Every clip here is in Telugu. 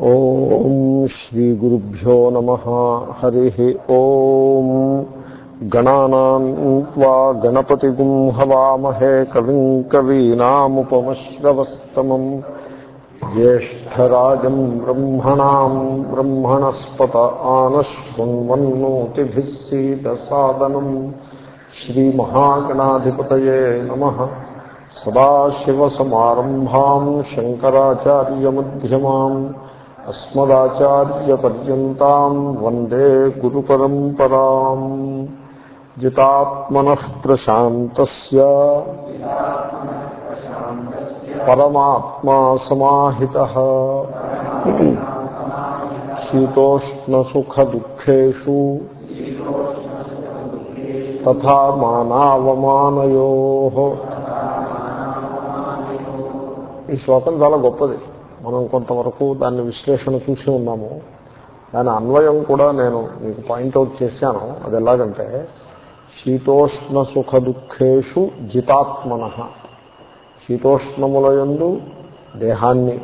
ఓం శ్రీ గురుభ్యో నమ. హరి ఓం. గణానా గణపతి హవామహే కవిం కవీనాముపమశ్రవస్తమం. జ్యేష్టరాజం బ్రహ్మణా బ్రహ్మణస్పత ఆనశృణ్వన్నోతిభిः సీదసాదనం శ్రీమహాగణాధిపతయే నమ. సదాశివసమారంభాం శంకరాచార్యమ్యమాం అస్మదాచార్యపర్యంతం వందే గురు పరంపరాం జితాత్మన ప్రశాంత పరమాత్మా సమాహిత శీతోష్ణసుఖదుఃఖేషు. తథా మానావమానయో. ఈ శ్లోకం చాలా గొప్పది. మనం కొంతవరకు దాన్ని విశ్లేషణ చూసి ఉన్నాము. దాని అన్వయం కూడా నేను మీకు పాయింట్అవుట్ చేశాను. అది ఎలాగంటే శీతోష్ణ సుఖ దుఃఖేషు జితాత్మన శీతోష్ణములయందు దేహాన్ని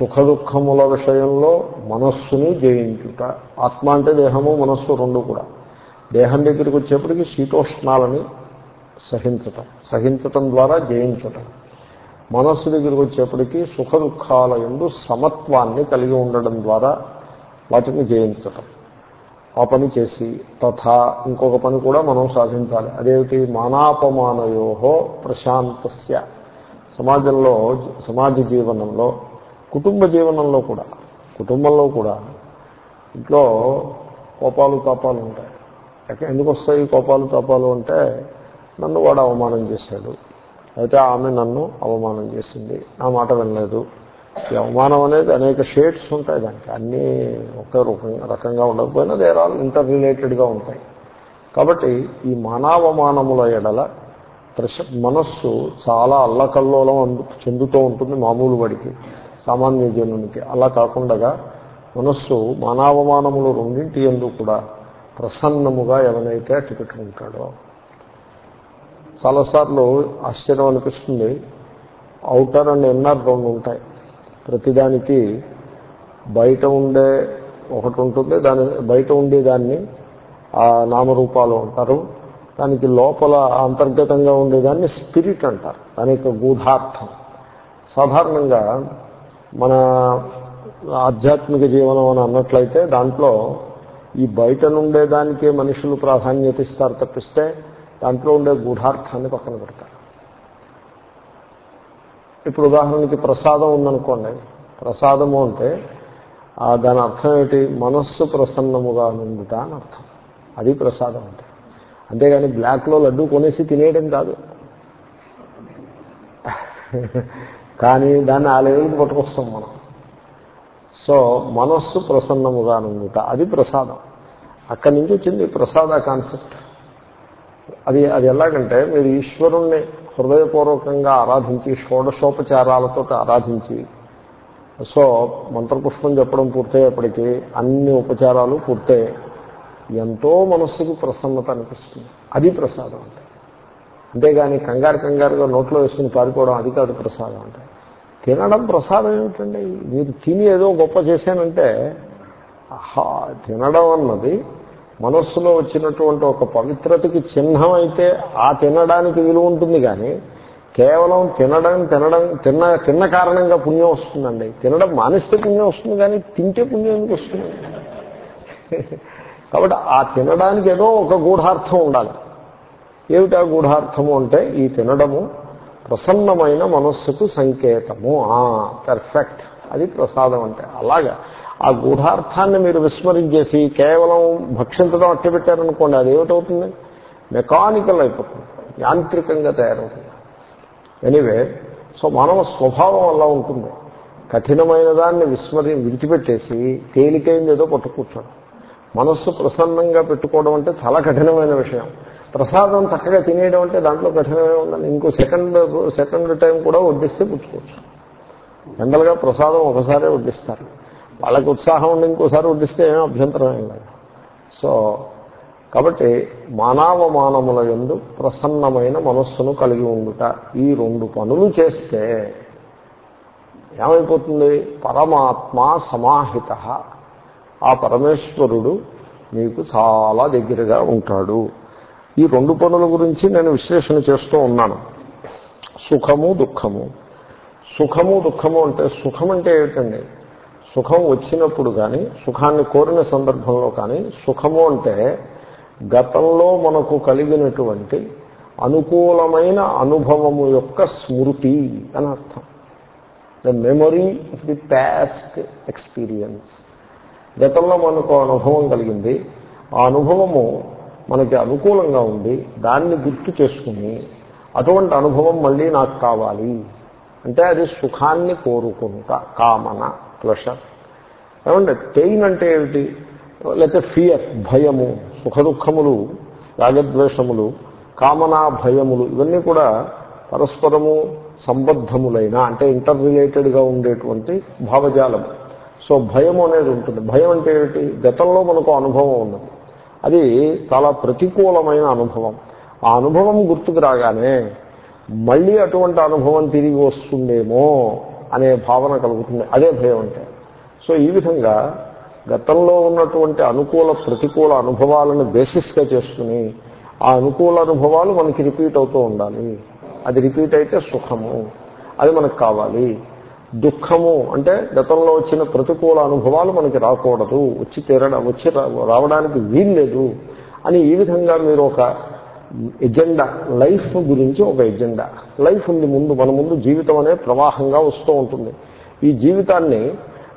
సుఖ దుఃఖముల విషయంలో మనస్సుని జయించుట. ఆత్మ అంటే దేహము మనస్సు రెండు కూడా. దేహం దగ్గరికి వచ్చేప్పటికి శీతోష్ణాలని సహించటం సహించటం ద్వారా జయించటం. మనస్సు దగ్గరికి వచ్చేప్పటికీ సుఖ దుఃఖాల ఎందు సమత్వాన్ని కలిగి ఉండడం ద్వారా వాటిని జయించటం. ఆ పని చేసి తథా ఇంకొక పని కూడా మనం సాధించాలి. అదేమిటి? మానాపమానయో ప్రశాంతస్య. సమాజంలో సమాజ జీవనంలో కుటుంబ జీవనంలో కూడా కుటుంబంలో కూడా ఇంట్లో కోపాలు తాపాలు ఉంటాయి. ఎందుకు వస్తాయి కోపాలు తాపాలు అంటే నన్ను వాడు అవమానం చేశాడు. అయితే ఆమె నన్ను అవమానం చేసింది. నా మాట వినలేదు. ఈ అవమానం అనేది అనేక షేడ్స్ ఉంటాయి దానికి. అన్నీ ఒకే రూపంగా రకంగా ఉండకపోయినా దేర్ ఆల్ ఇంటర్ రిలేటెడ్గా ఉంటాయి. కాబట్టి ఈ మానవమానముల ఎడల ప్రశ మనస్సు చాలా అల్లకల్లోలం చెందుతూ ఉంటుంది మామూలు వాడికి సామాన్య జనునికి అలా కాకుండా మనస్సు మానవమానములు రెండింటి ఎందు కూడా ప్రసన్నముగా ఎవరైతే అట్టుపెట్టుకుంటాడో చాలాసార్లు ఆశ్చర్యం అనిపిస్తుంది. అవుటర్ అండ్ ఇన్నర్ రెండు ఉంటాయి. ప్రతిదానికి బయట ఉండే ఒకటి ఉంటుంది దాని బయట ఉండేదాన్ని ఆ నామరూపాలు అంటారు. దానికి లోపల అంతర్గతంగా ఉండేదాన్ని స్పిరిట్ అంటారు. దాని యొక్క గూఢార్థం. సాధారణంగా మన ఆధ్యాత్మిక జీవనం అని అన్నట్లయితే దాంట్లో ఈ బయట నుండే దానికే మనుషులు ప్రాధాన్యత ఇస్తారు తప్పిస్తే దాంట్లో ఉండే గూఢార్థాన్ని పక్కన పెడతారు. ఇప్పుడు ఉదాహరణకి ప్రసాదం ఉందనుకోండి. ప్రసాదము అంటే దాని అర్థం ఏంటి మనస్సు ప్రసన్నముగా నుండుట అని అర్థం. అది ప్రసాదం అంటే. అంతేగాని బ్లాక్లో లడ్డు కొనేసి తినేయడం కాదు. కానీ దాన్ని ఆ లెవెల్కి పట్టుకొస్తాం మనం. సో మనస్సు ప్రసన్నముగా నుండుట అది ప్రసాదం. అక్కడి నుంచి వచ్చింది ప్రసాద కాన్సెప్ట్. అది అది ఎలాగంటే మీరు ఈశ్వరుణ్ణి హృదయపూర్వకంగా ఆరాధించి షోడశోపచారాలతో ఆరాధించి సో మంత్రపుష్పం చెప్పడం పూర్తయ్యేప్పటికీ అన్ని ఉపచారాలు పూర్తయ్యాయి ఎంతో మనస్సుకు ప్రసన్నత అనిపిస్తుంది. అది ప్రసాదం అంటే. అంతేగాని కంగారు కంగారుగా నోట్లో వేసుకుని పారిపోవడం అది కాదు ప్రసాదం అంటే. తినడం ప్రసాదం ఏమిటండి? మీరు తిని ఏదో గొప్ప చేశానంటే తినడం అన్నది మనస్సులో వచ్చినటువంటి ఒక పవిత్రతకి చిహ్నం అయితే ఆ తినడానికి విలువ ఉంటుంది కానీ కేవలం తినడం తినడం తిన్న తిన్న కారణంగా పుణ్యం వస్తుందండి. తినడం మానేస్తే పుణ్యం వస్తుంది కానీ తింటే పుణ్యం ఎందుకు వస్తుంది? కాబట్టి ఆ తినడానికి ఏదో ఒక గూఢార్థం ఉండాలి. ఏమిటా గూఢార్థము అంటే ఈ తినడము ప్రసన్నమైన మనస్సుకు సంకేతము. పర్ఫెక్ట్ అది ప్రసాదం అంటే. అలాగా. ఆ గూఢార్థాన్ని మీరు విస్మరించేసి కేవలం భక్షించడం అట్టబెట్టారనుకోండి అది ఏమిటవుతుంది? మెకానికల్ అయిపోతుంది యాంత్రికంగా తయారవుతుంది. ఎనీవే సో మానవ స్వభావం అలా ఉంటుంది. కఠినమైన దాన్ని విస్మరి విడిచిపెట్టేసి తేలికైంది ఏదో పట్టు కూర్చోడం మనస్సు ప్రసన్నంగా పెట్టుకోవడం అంటే చాలా కఠినమైన విషయం. ప్రసాదం చక్కగా తినేయడం అంటే దాంట్లో కఠినమే ఉందని ఇంకో సెకండ్ సెకండ్ టైం కూడా వడ్డిస్తే పుచ్చుకోవచ్చు. జనరల్గా ప్రసాదం ఒకసారే వడ్డిస్తారు. వాళ్ళకి ఉత్సాహం ఉండి ఇంకోసారి వడ్డిస్తే ఏమీ అభ్యంతరం ఏం లేదు. సో కాబట్టి మానవమానముల ఎందు ప్రసన్నమైన మనస్సును కలిగి ఉండుట ఈ రెండు పనులు చేస్తే ఏమైపోతుంది? పరమాత్మ సమాహిత. ఆ పరమేశ్వరుడు మీకు చాలా దగ్గరగా ఉంటాడు. ఈ రెండు పనుల గురించి నేను విశ్లేషణ చేస్తూ ఉన్నాను. సుఖము దుఃఖము. సుఖము దుఃఖము అంటే సుఖం అంటే ఏమిటండి? సుఖం వచ్చినప్పుడు కానీ సుఖాన్ని కోరిన సందర్భంలో కానీ సుఖము అంటే గతంలో మనకు కలిగినటువంటి అనుకూలమైన అనుభవము యొక్క స్మృతి అని అర్థం. The memory of the past experience గతంలో మనకు అనుభవం కలిగింది. ఆ అనుభవము మనకి అనుకూలంగా ఉంది. దాన్ని గుర్తు చేసుకుని అటువంటి అనుభవం మళ్ళీ నాకు కావాలి. అంటే అది సుఖాన్ని కోరుకుంటా కామన ప్లషర్ ఏమంటే పెయిన్ అంటే ఏమిటి? లేకపోతే ఫియర్ భయము సుఖ దుఃఖములు రాగద్వేషములు కామనా భయములు ఇవన్నీ కూడా పరస్పరము సంబద్ధములైన అంటే ఇంటర్ రిలేటెడ్గా ఉండేటువంటి భావజాలం. సో భయం అనేది ఉంటుంది. భయం అంటే ఏమిటి? గతంలో మనకు అనుభవం ఉన్నది. అది చాలా ప్రతికూలమైన అనుభవం. ఆ అనుభవం గుర్తుకు రాగానే మళ్ళీ అటువంటి అనుభవం తిరిగి వస్తుందేమో అనే భావన కలుగుతుంది. అదే భయం అంటే. సో ఈ విధంగా గతంలో ఉన్నటువంటి అనుకూల ప్రతికూల అనుభవాలను బేసిస్గా చేసుకుని ఆ అనుకూల అనుభవాలు మనకి రిపీట్ అవుతూ ఉండాలి. అది రిపీట్ అయితే సుఖము. అది మనకు కావాలి. దుఃఖము అంటే గతంలో వచ్చిన ప్రతికూల అనుభవాలు మనకి రాకూడదు. వచ్చి తీరడం వచ్చి రావడానికి వీల్లేదు అని ఈ విధంగా మీరు ఒక ఎజెండా లైఫ్ గురించి ఒక ఎజెండా. లైఫ్ ఉంది ముందు మన ముందు జీవితం అనే ప్రవాహంగా వస్తూ ఉంటుంది. ఈ జీవితాన్ని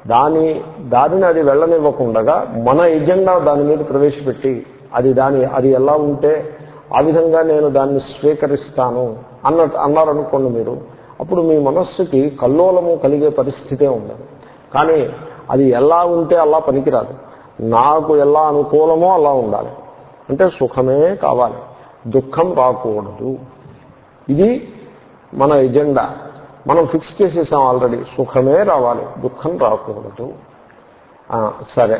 దాని దారిని అది వెళ్ళనివ్వకుండగా మన ఎజెండా దాని మీద ప్రవేశపెట్టి అది దాని అది ఎలా ఉంటే ఆ విధంగా నేను దాన్ని స్వీకరిస్తాను అన్నట్టు అన్నారనుకోండి మీరు అప్పుడు మీ మనస్సుకి కల్లోలము కలిగే పరిస్థితే ఉండదు. కానీ అది ఎలా ఉంటే అలా పనికిరాదు. నాకు ఎలా అనుకూలమో అలా ఉండాలి. అంటే సుఖమే కావాలి. దుఃఖం రాకూడదు. ఇది మన ఎజెండా. మనం ఫిక్స్ చేసేసాం ఆల్రెడీ. సుఖమే రావాలి. దుఃఖం రాకూడదు. సరే.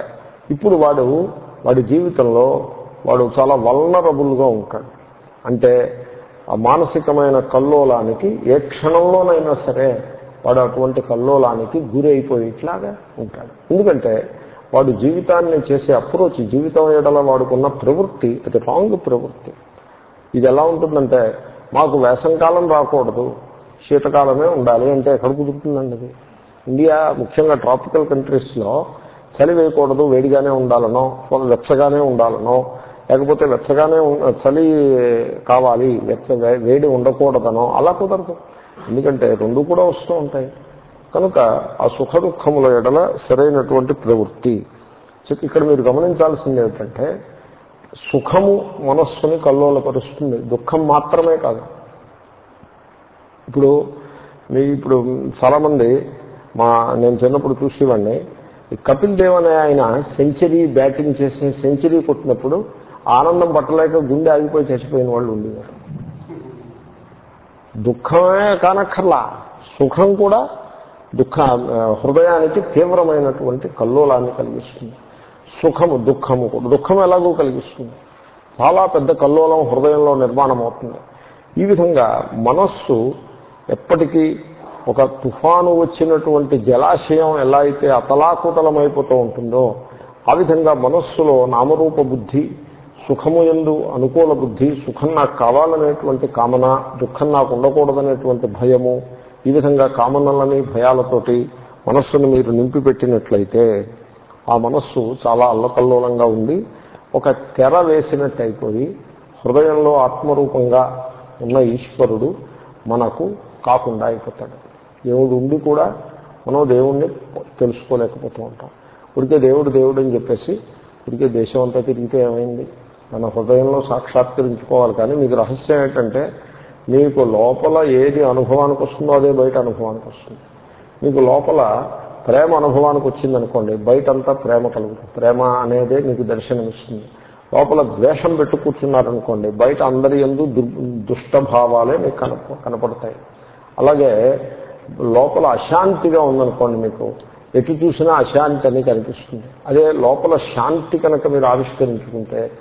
ఇప్పుడు వాడు వాడి జీవితంలో వాడు చాలా వల్నరబుల్గా ఉంటాడు. అంటే ఆ మానసికమైన కల్లోలానికి ఏ క్షణంలోనైనా సరే వాడు అటువంటి కల్లోలానికి గురి అయిపోయేట్లాగా ఉంటాడు. ఎందుకంటే వాడు జీవితాన్ని చేసే అప్రోచ్ జీవితం ఏడల వాడుకున్న ప్రవృత్తి అది రాంగ్ ప్రవృత్తి. ఇది ఎలా ఉంటుందంటే మాకు వేసంకాలం రాకూడదు శీతకాలమే ఉండాలి అంటే ఎక్కడ కుదురుతుందండి అది? ఇండియా ముఖ్యంగా ట్రాపికల్ కంట్రీస్లో చలి వేయకూడదు వేడిగానే ఉండాలనో వెచ్చగానే ఉండాలనో లేకపోతే వెచ్చగానే చలి కావాలి వెచ్చ వేడి ఉండకూడదనో అలా కుదరదు. ఎందుకంటే రెండు కూడా వస్తూ ఉంటాయి. కనుక ఆ సుఖ దుఃఖముల ఎడల సరైనటువంటి ప్రవృత్తి. ఇక్కడ మీరు గమనించాల్సింది ఏమిటంటే సుఖము మనస్సుని కల్లోలపరుస్తుంది దుఃఖం మాత్రమే కాదు. ఇప్పుడు మీ ఇప్పుడు చాలామంది మా నేను చిన్నప్పుడు చూసేవాడిని. ఈ కపిల్ దేవ్ అనే ఆయన సెంచరీ బ్యాటింగ్ చేసి సెంచరీ కొట్టినప్పుడు ఆనందం పట్టలేక గుండె ఆగిపోయి చచ్చిపోయిన వాళ్ళు ఉండేవారు. దుఃఖమే కానక్కర్లా. సుఖం కూడా దుఃఖ హృదయానికి తీవ్రమైనటువంటి కల్లోలాన్ని కలిగిస్తుంది. సుఖము దుఃఖము కూడా. దుఃఖం ఎలాగో కలిగిస్తుంది. చాలా పెద్ద కల్లోలం హృదయంలో నిర్మాణం అవుతుంది ఈ విధంగా మనస్సు ఎప్పటికీ ఒక తుఫాను వచ్చినటువంటి జలాశయం ఎలా అయితే అతలాకుతలమైపోతూ ఉంటుందో ఆ విధంగా మనస్సులో నామరూప బుద్ధి సుఖము ఎందు అనుకూల బుద్ధి సుఖం నాకు కావాలనేటువంటి కామన దుఃఖం నాకు ఉండకూడదనేటువంటి భయము ఈ విధంగా కామనలని భయాలతోటి మనస్సును మీరు నింపిపెట్టినట్లయితే ఆ మనస్సు చాలా అల్లకల్లోలంగా ఉండి ఒక తెర వేసినట్టు అయిపోయి హృదయంలో ఆత్మరూపంగా ఉన్న ఈశ్వరుడు మనకు కాకుండా అయిపోతాడు. దేవుడు ఉండి కూడా మనం దేవుణ్ణి తెలుసుకోలేకపోతూ ఉంటాం. ఉడికే దేవుడు దేవుడు అని చెప్పేసి ఉడికే దేశం అంతా తిరిగితే ఏమైంది? మన హృదయంలో సాక్షాత్కరించుకోవాలి. కానీ మీకు రహస్యం ఏంటంటే మీకు లోపల ఏది అనుభవానికి వస్తుందో అదే బయట అనుభవానికి వస్తుంది. మీకు లోపల ప్రేమ అనుభవానికి వచ్చిందనుకోండి బయటంతా ప్రేమ కలుగుతుంది. ప్రేమ అనేదే మీకు దర్శనమిస్తుంది. లోపల ద్వేషం పెట్టు కూర్చున్నారనుకోండి బయట అందరి ఎందు దుష్టభావాలే మీకు కనప కనపడతాయి. అలాగే లోపల అశాంతిగా ఉందనుకోండి మీకు ఎటు చూసినా అశాంతి అని కనిపిస్తుంది. అదే లోపల శాంతి కనుక మీరు ఆవిష్కరించుకుంటే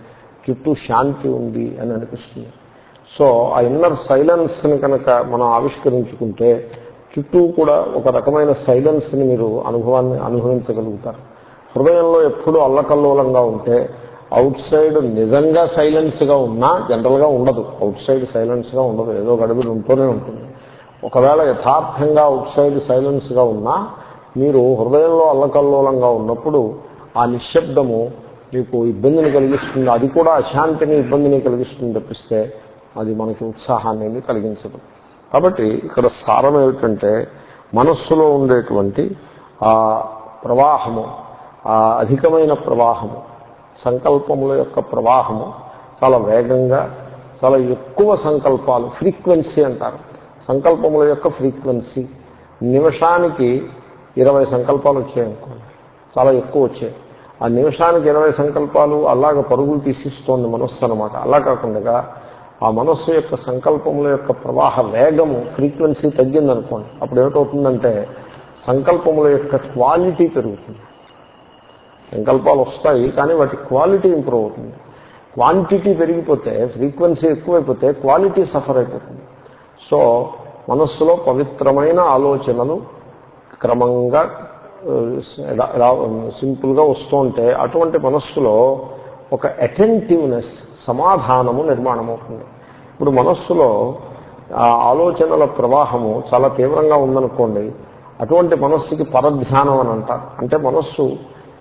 చుట్టూ శాంతి ఉంది అని అనిపిస్తుంది. సో ఆ ఇన్నర్ సైలెన్స్ని కనుక మనం ఆవిష్కరించుకుంటే చుట్టూ కూడా ఒక రకమైన సైలెన్స్ని మీరు అనుభవాన్ని అనుభవించగలుగుతారు. హృదయంలో ఎప్పుడూ అల్లకల్లోలంగా ఉంటే అవుట్ సైడ్ నిజంగా సైలెన్స్గా ఉన్నా జనరల్గా ఉండదు. అవుట్ సైడ్ సైలెన్స్గా ఉండదు. ఏదో గడిబిడి ఉంటూనే ఉంటుంది. ఒకవేళ యథార్థంగా అవుట్ సైడ్ సైలెన్స్గా ఉన్నా మీరు హృదయంలో అల్లకల్లోలంగా ఉన్నప్పుడు ఆ నిశ్శబ్దము మీకు ఇబ్బందిని కలిగిస్తుంది. అది కూడా అశాంతిని ఇబ్బందిని కలిగిస్తుంది తప్పిస్తే అది మనకి ఉత్సాహాన్ని ఏమీ కలిగించదు. కాబట్టి ఇక్కడ సారం ఏమిటంటే మనస్సులో ఉండేటువంటి ఆ ప్రవాహము ఆ అధికమైన ప్రవాహము సంకల్పముల యొక్క ప్రవాహము చాలా వేగంగా చాలా ఎక్కువ సంకల్పాలు ఫ్రీక్వెన్సీ అంటారు. సంకల్పముల యొక్క ఫ్రీక్వెన్సీ. నిమిషానికి ఇరవై సంకల్పాలు వచ్చాయనుకోండి చాలా ఎక్కువ వచ్చాయి. ఆ నిమిషానికి ఇరవై సంకల్పాలు అలాగ పరుగులు తీసిస్తోంది మనస్సు అనమాట అలా కాకుండా ఆ మనస్సు యొక్క సంకల్పముల యొక్క ప్రవాహ వేగము ఫ్రీక్వెన్సీ తగ్గిందనుకోండి. అప్పుడు ఏమిటవుతుందంటే సంకల్పముల యొక్క క్వాలిటీ పెరుగుతుంది. సంకల్పాలు వస్తాయి కానీ వాటి క్వాలిటీ ఇంప్రూవ్ అవుతుంది. క్వాంటిటీ పెరిగిపోతే ఫ్రీక్వెన్సీ ఎక్కువైపోతే క్వాలిటీ సఫర్ అయిపోతుంది. సో మనస్సులో పవిత్రమైన ఆలోచనలు క్రమంగా uh, సింపుల్గా వస్తూ ఉంటే అటువంటి మనస్సులో ఒక అటెంటివ్నెస్ సమాధానము నిర్మాణం అవుతుంది ఇప్పుడు మనస్సులో ఆ ఆలోచనల ప్రవాహము చాలా తీవ్రంగా ఉందనుకోండి అటువంటి మనస్సుకి పరధ్యానం అని అంటారు. అంటే మనస్సు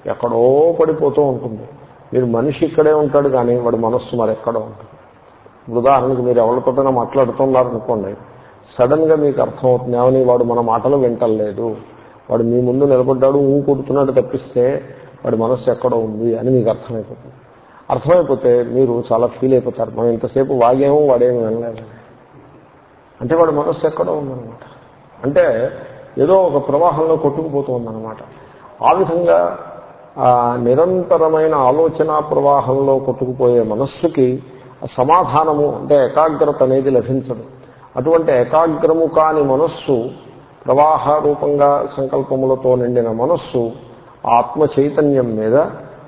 ఎక్కడో పడిపోతూ ఉంటుంది. మీరు మనిషి ఇక్కడే ఉంటాడు కానీ వాడి మనస్సు మరి ఎక్కడో ఉంటుంది ఉదాహరణకు మీరు ఎవరితోటైనా మాట్లాడుతున్నారనుకోండి సడన్గా మీకు అర్థమవుతుంది ఏమని? వాడు మన మాటలు వింటలేదు. వాడు మీ ముందు నిలబడ్డాడు ఊ కొడుతున్నాడు తప్పిస్తే వాడి మనస్సు ఎక్కడో ఉంది అని మీకు అర్థమైపోతుంది. అర్థమైపోతే మీరు చాలా ఫీల్ అయిపోతారు. మనం ఇంతసేపు వాగేమో వాడేమో వినలేదు అంటే వాడు మనస్సు ఎక్కడో ఉందన్నమాట. అంటే ఏదో ఒక ప్రవాహంలో కొట్టుకుపోతూ ఉందన్నమాట. ఆ విధంగా నిరంతరమైన ఆలోచన ప్రవాహంలో కొట్టుకుపోయే మనస్సుకి సమాధానము అంటే ఏకాగ్రత అనేది లభించదు. అటువంటి ఏకాగ్రము కాని మనస్సు ప్రవాహ రూపంగా సంకల్పములతో నిండిన మనస్సు ఆత్మ చైతన్యం మీద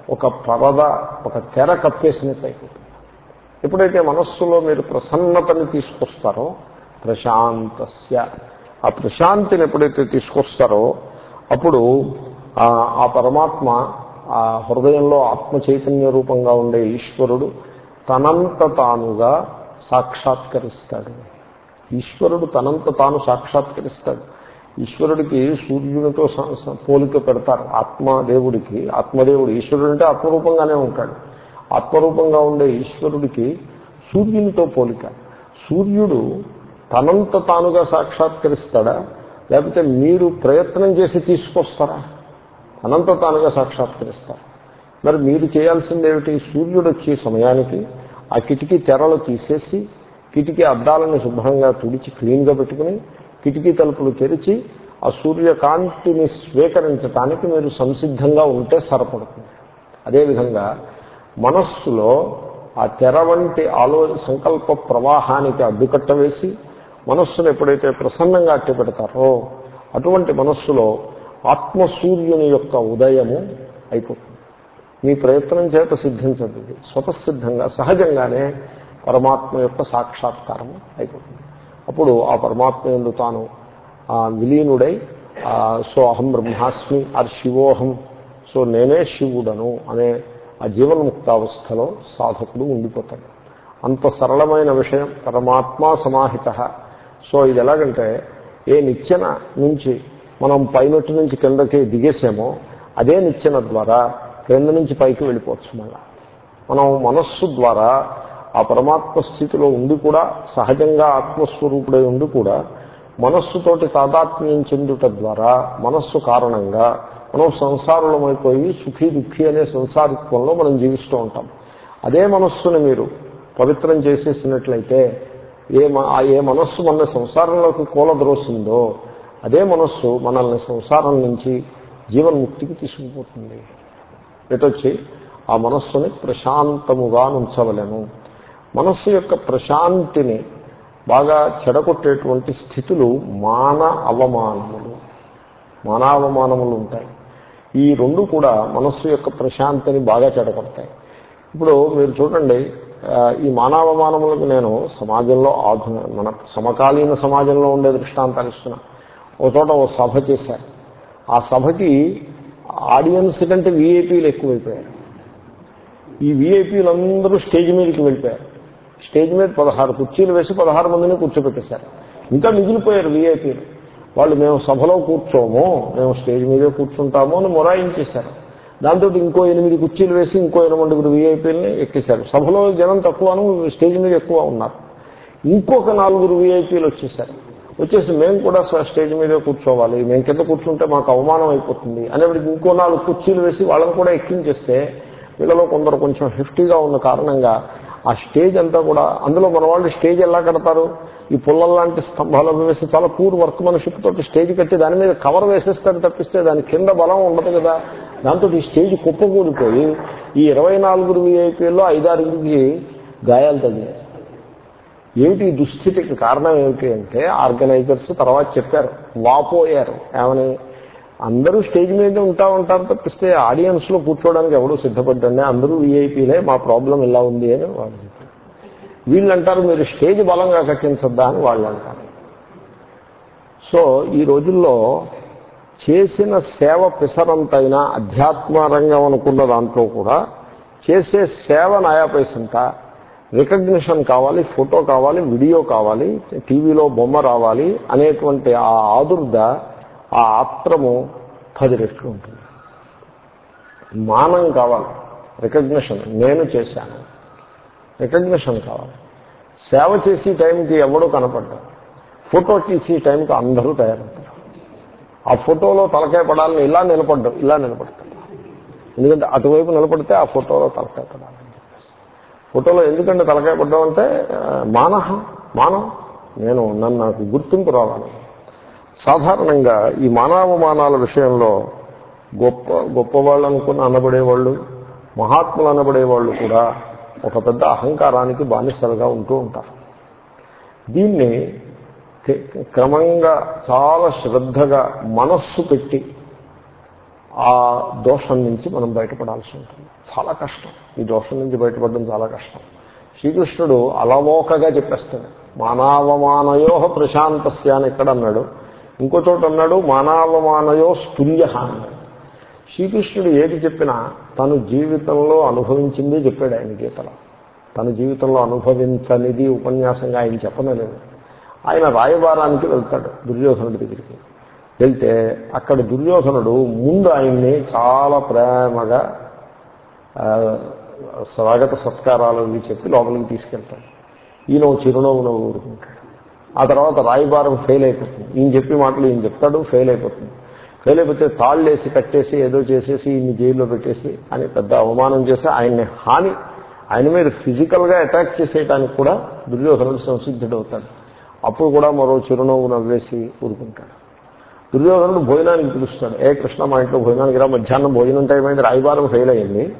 ఒక పరద ఒక తెర కప్పేసినట్టు అయిపోతుంది. ఎప్పుడైతే మనస్సులో మీరు ప్రసన్నతని తీసుకొస్తారో ప్రశాంతస్య ఆ ప్రశాంతిని ఎప్పుడైతే తీసుకొస్తారో అప్పుడు ఆ పరమాత్మ ఆ హృదయంలో ఆత్మ చైతన్య రూపంగా ఉండే ఈశ్వరుడు తనంత తానుగా సాక్షాత్కరిస్తాడు. ఈశ్వరుడు తనంత తాను సాక్షాత్కరిస్తాడు. ఈశ్వరుడికి సూర్యునితో పోలిక పెడతారు. ఆత్మదేవుడికి ఆత్మదేవుడు ఈశ్వరుడు అంటే ఆత్మరూపంగానే ఉంటాడు. ఆత్మరూపంగా ఉండే ఈశ్వరుడికి సూర్యునితో పోలిక. సూర్యుడు తనంత తానుగా సాక్షాత్కరిస్తాడా? లేకపోతే మీరు ప్రయత్నం చేసి తీసుకొస్తారా? అనంత తానుగా సాక్షాత్కరిస్తారు? మరి మీరు చేయాల్సింది ఏమిటి సూర్యుడు వచ్చే సమయానికి ఆ కిటికీ తెరలు తీసేసి కిటికీ అద్దాలను శుభ్రంగా తుడిచి క్లీన్గా పెట్టుకుని కిటికీ తలుపులు తెరిచి ఆ సూర్యకాంతిని స్వీకరించటానికి మీరు సంసిద్ధంగా ఉంటే సరిపడుతుంది. అదేవిధంగా మనస్సులో ఆ తెర వంటి ఆలో సంకల్ప ప్రవాహానికి అడ్డుకట్ట వేసి మనస్సును ఎప్పుడైతే ప్రసన్నంగా అట్టి పెడతారో అటువంటి మనస్సులో ఆత్మసూర్యుని యొక్క ఉదయము అయిపోతుంది. మీ ప్రయత్నం చేత సిద్ధించదు ఇది స్వతసిద్ధంగా సహజంగానే పరమాత్మ యొక్క సాక్షాత్కారము అయిపోతుంది. అప్పుడు ఆ పరమాత్మ ఎందు తాను విలీనుడై సో అహం బ్రహ్మాస్మి ఆర్ శివోహం సో నేనే శివుడను అనే ఆ జీవన్ముక్తావస్థలో సాధకుడు ఉండిపోతాడు. అంత సరళమైన విషయం పరమాత్మ సమాహిత. సో ఇది ఎలాగంటే ఏ నిచ్చెన నుంచి మనం పైనట్టు నుంచి కిందకి దిగేసామో అదే నిచ్చెన ద్వారా క్రింద నుంచి పైకి వెళ్ళిపోవచ్చు మళ్ళా. మనం మనస్సు ద్వారా ఆ పరమాత్మ స్థితిలో ఉండి కూడా సహజంగా ఆత్మస్వరూపుడై ఉండి కూడా మనస్సుతోటి తాదాత్మ్యం చెందుట ద్వారా మనస్సు కారణంగా మనం సంసారులమైపోయి సుఖీ దుఃఖీ అనే సంసారిత్వంలో మనం జీవిస్తూ ఉంటాం. అదే మనస్సుని మీరు పవిత్రం చేసేసినట్లయితే ఏ ఏ మనస్సు మన సంసారంలోకి కూలద్రోసిందో అదే మనస్సు మనల్ని సంసారం నుంచి జీవన్ముక్తికి తీసుకుపోతుంది. ఎటొచ్చి? ఆ మనస్సుని ప్రశాంతముగా ఉంచవలను మనస్సు యొక్క ప్రశాంతిని బాగా చెడగొట్టేటువంటి స్థితులు మాన అవమానములు. మానావమానములు ఉంటాయి. ఈ రెండు కూడా మనస్సు యొక్క ప్రశాంతిని బాగా చెడగొడతాయి. ఇప్పుడు మీరు చూడండి ఈ మానవమానములకు నేను సమాజంలో ఆధున మన సమకాలీన సమాజంలో ఉండే దృష్టాంతాలు ఇస్తున్నా. ఒక చోట ఓ సభ చేశారు. ఆ సభకి ఆడియన్స్ కంటే వీఐపీలు ఎక్కువైపోయారు. ఈ వీఐపీలు అందరూ స్టేజ్ మీదకి వెళ్ళిపోయారు. స్టేజ్ మీద పదహారు కుర్చీలు వేసి పదహారు మందిని కూర్చోబెట్టేశారు. ఇంకా మిగిలిపోయారు వీఐపీలు వాళ్ళు మేము సభలో కూర్చోము మేము స్టేజ్ మీదే కూర్చుంటాము అని మొరాయించేశారు. దాంతో ఇంకో ఎనిమిది కుర్చీలు వేసి ఇంకో ఎనిమిదిగురు వీఐపీలని ఎక్కేశారు. సభలో జనం తక్కువను స్టేజ్ మీద ఎక్కువ ఉన్నారు. ఇంకొక నాలుగురు వీఐపీలు వచ్చేసారు వచ్చేసి మేము కూడా స్టేజ్ మీదే కూర్చోవాలి. మేము కింద కూర్చుంటే మాకు అవమానం అయిపోతుంది అనేప్పటికి ఇంకో నాలుగు కుర్చీలు వేసి వాళ్ళని కూడా ఎక్కించేస్తే వీళ్ళలో కొందరు కొంచెం హెఫ్టీగా ఉన్న కారణంగా ఆ స్టేజ్ అంతా కూడా అందులో మన వాళ్ళు స్టేజ్ ఎలా కడతారు? ఈ పుల్లల్లాంటి స్తంభాలు వేసి చాలా పూర్ వర్క్ మనిషిప్ తోటి స్టేజ్ కట్టి దాని మీద కవర్ వేసేస్తారు తప్పిస్తే దాని కింద బలం ఉండదు కదా. దాంతో ఈ స్టేజ్ కుప్పకూలిపోయి ఈ ఇరవై నాలుగురు వీఐపీల్లో ఐదారుగురికి గాయాలు తగ్గాయి ఏమిటి ఈ దుస్థితికి కారణం ఏమిటి అంటే ఆర్గనైజర్స్ తర్వాత చెప్పారు వాపోయారు. ఏమని? అందరూ స్టేజ్ మీద ఉంటా ఉంటారు తప్పిస్తే ఆడియన్స్లో కూర్చోవడానికి ఎవడూ సిద్ధపడ్డండి అందరూ వీఐపీలే మా ప్రాబ్లం ఇలా ఉంది అని వాళ్ళు చెప్పారు వీళ్ళు అంటారు మీరు స్టేజ్ బలంగా కట్టించద్దా అని వాళ్ళు అంటారు సో ఈ రోజుల్లో చేసిన సేవ పిసరంతైనా అధ్యాత్మ రంగం అనుకున్న దాంట్లో కూడా చేసే సేవ నయా రికగ్నిషన్ కావాలి ఫోటో కావాలి వీడియో కావాలి టీవీలో బొమ్మ రావాలి అనేటువంటి ఆ ఆదుర్ద ఆ ఆత్రము పది రెట్లు ఉంటుంది. మానం కావాలి. రికగ్నిషన్ నేను చేశాను. రికగ్నిషన్ కావాలి. సేవ చేసే టైంకి ఎవడో కనపడ్డారు ఫోటో తీసే టైంకి అందరూ తయారవుతారు. ఆ ఫోటోలో తలకాయ పడాలని ఇలా నిలబడ్డం ఇలా నిలబడతారు ఎందుకంటే అటువైపు నిలబడితే ఆ ఫోటోలో తలకాయ పడాలని ఫోటోలో ఎందుకంటే తలకాయ పడ్డామంటే మానహ మానం. నేను నన్ను నాకు గుర్తింపు రావాలి. సాధారణంగా ఈ మానవమానాల విషయంలో గొప్ప గొప్పవాళ్ళు అనుకుని అనబడేవాళ్ళు మహాత్ములు అనబడేవాళ్ళు కూడా ఒక పెద్ద అహంకారానికి బానిసలుగా ఉంటూ ఉంటారు. దీన్ని క్రమంగా చాలా శ్రద్ధగా మనస్సు పెట్టి ఆ దోషం నుంచి మనం బయటపడాల్సి ఉంటుంది. చాలా కష్టం. ఈ దోషం నుంచి బయటపడడం చాలా కష్టం. శ్రీకృష్ణుడు అలవోకగా చెప్పేస్తాడు. మానవమానయో ప్రశాంతస్య అని ఎక్కడ అన్నాడు ఇంకో చోట అన్నాడు మానవమానయో స్తుల్య అన్నాడు శ్రీకృష్ణుడు ఏది చెప్పినా తను జీవితంలో అనుభవించింది చెప్పాడు ఆయన గీతలో. తన జీవితంలో అనుభవించనిది ఉపన్యాసంగా ఆయన చెప్పనలేదు. ఆయన రాయబారానికి వెళ్తాడు దుర్యోధనుడి దగ్గరికి. వెళ్తే అక్కడ దుర్యోధనుడు ముందు ఆయన్ని చాలా ప్రేమగా స్వాగత సత్కారాలు చెప్పి లోపలికి తీసుకెళ్తాడు. ఈయన చిరునవ్వు నవ్వు ఊరుకుంటాడు. ఆ తర్వాత రాయిబారం ఫెయిల్ అయిపోతుంది. ఈయన చెప్పి మాటలు ఈయన చెప్తాడు ఫెయిల్ అయిపోతుంది. ఫెయిల్ అయిపోతే తాళ్ళేసి కట్టేసి ఏదో చేసేసి ఈయన్ని జైల్లో పెట్టేసి అని పెద్ద అవమానం చేసి ఆయన్ని హాని ఆయన మీద ఫిజికల్గా అటాక్ చేసేయడానికి కూడా దుర్యోధనుడు సంసిద్ధుడవుతాడు. అప్పుడు కూడా మరో చిరునవ్వు నవ్వేసి ఊరుకుంటాడు. దుర్యోధనుడు భోజనానికి పిలుస్తాడు. ఏ కృష్ణ మా ఇంట్లో భోజనానికి రా మధ్యాహ్నం భోజనం టైం అయింది రాయబారం ఫెయిల్ అయింది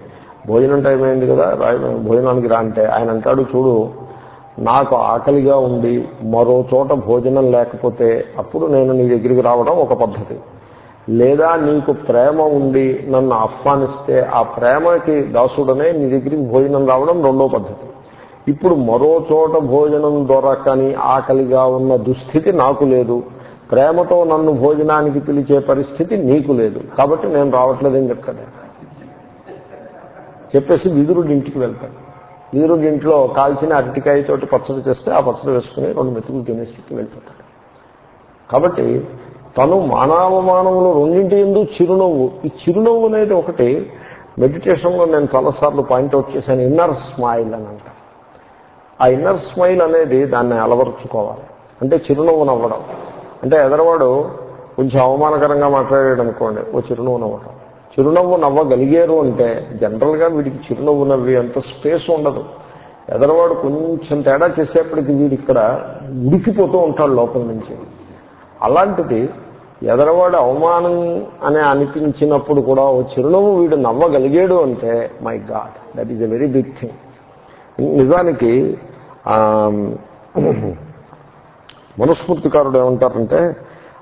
భోజనం టైం అయింది కదా రాయి భోజనానికి రా అంటే ఆయన అంటాడు చూడు నాకు ఆకలిగా ఉండి మరో చోట భోజనం లేకపోతే అప్పుడు నేను నీ దగ్గరికి రావడం ఒక పద్ధతి. లేదా నీకు ప్రేమ ఉండి నన్ను ఆహ్వానిస్తే ఆ ప్రేమకి దాసుడనే నీ దగ్గరికి భోజనం రావడం రెండో పద్ధతి. ఇప్పుడు మరో చోట భోజనం దొరకని ఆకలిగా ఉన్న దుస్థితి నాకు లేదు. ప్రేమతో నన్ను భోజనానికి పిలిచే పరిస్థితి నీకు లేదు. కాబట్టి నేను రావట్లేదని చెప్తాడు చెప్పేసి విదురుడి ఇంటికి వెళ్తాడు. వీరు ఇంట్లో కాల్చిన అరటికాయతోటి పచ్చడి చేస్తే ఆ పచ్చడి వేసుకుని రెండు మెతుకులు తినేసి వెళ్ళిపోతాడు. కాబట్టి తను మానవమానములు రెండింటి ఎందు చిరునవ్వు. ఈ చిరునవ్వు అనేది ఒకటి మెడిటేషన్లో నేను చాలాసార్లు పాయింట్అవుట్ చేశాను ఇన్నర్ స్మైల్ అని అంటారు. ఆ ఇన్నర్ స్మైల్ అనేది దాన్ని అలవరుచుకోవాలి. అంటే చిరునవ్వు నవ్వడం. అంటే ఎదరవాడు కొంచెం అవమానకరంగా మాట్లాడాడు అనుకోండి ఓ చిరునవ్వు నవ్వడం చిరునవ్వు నవ్వగలిగారు అంటే జనరల్గా వీడికి చిరునవ్వు నవ్వి అంత స్పేస్ ఉండదు. ఎదరవాడు కొంచెం తేడా చేసేప్పటికి వీడి ఇక్కడ ఉడికిపోతూ ఉంటాడు లోపల నుంచి. అలాంటిది ఎదరవాడు అవమానం అని అనిపించినప్పుడు కూడా ఓ చిరునవ్వు వీడు నవ్వగలిగాడు అంటే my God that is a very big thing నిజానికి మనుస్మృతికారుడు ఏమంటారంటే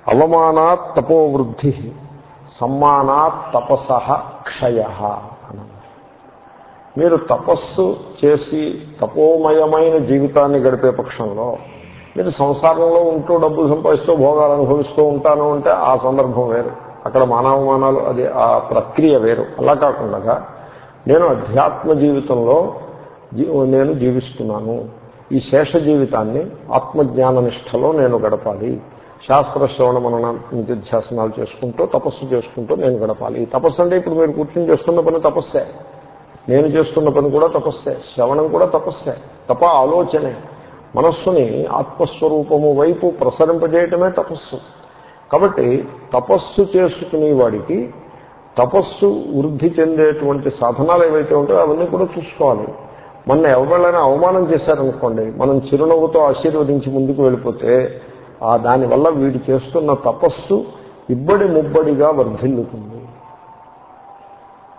అవమానాత్ తపోవృద్ధి. సమ్మానాత్ తపస క్షయ మీరు తపస్సు చేసి తపోమయమైన జీవితాన్ని గడిపే పక్షంలో మీరు సంసారంలో ఉంటూ డబ్బులు సంపాదిస్తూ భోగాలు అనుభవిస్తూ ఉంటాను అంటే ఆ సందర్భం వేరు. అక్కడ మానవమానాలు అది ఆ ప్రక్రియ వేరు. అలా కాకుండా నేను అధ్యాత్మ జీవితంలో నేను జీవిస్తున్నాను. ఈ శేష జీవితాన్ని ఆత్మజ్ఞాన నిష్టలో నేను గడపాలి. శాస్త్ర శ్రవణ మనన నిత్యధ్యాసనాలు చేసుకుంటూ తపస్సు చేసుకుంటూ నేను గడపాలి. తపస్సు అంటే ఇప్పుడు మీరు కూర్చొని చేస్తున్న పని తపస్సే. నేను చేస్తున్న పని కూడా తపస్సే. శ్రవణం కూడా తపస్సే. తప ఆలోచనే. మనస్సుని ఆత్మస్వరూపము వైపు ప్రసరింపజేయటమే తపస్సు. కాబట్టి తపస్సు చేసుకునే వాడికి తపస్సు వృద్ధి చెందేటువంటి సాధనాలు ఏవైతే ఉంటాయో అవన్నీ కూడా చూసుకోవాలి. మొన్న ఎవరైనా అవమానం చేశారనుకోండి మనం చిరునవ్వుతో ఆశీర్వదించి ముందుకు వెళ్ళిపోతే దానివల్ల వీడు చేస్తున్న తపస్సు ఇబ్బడి ముబ్బడిగా వర్ధిల్లుతుంది.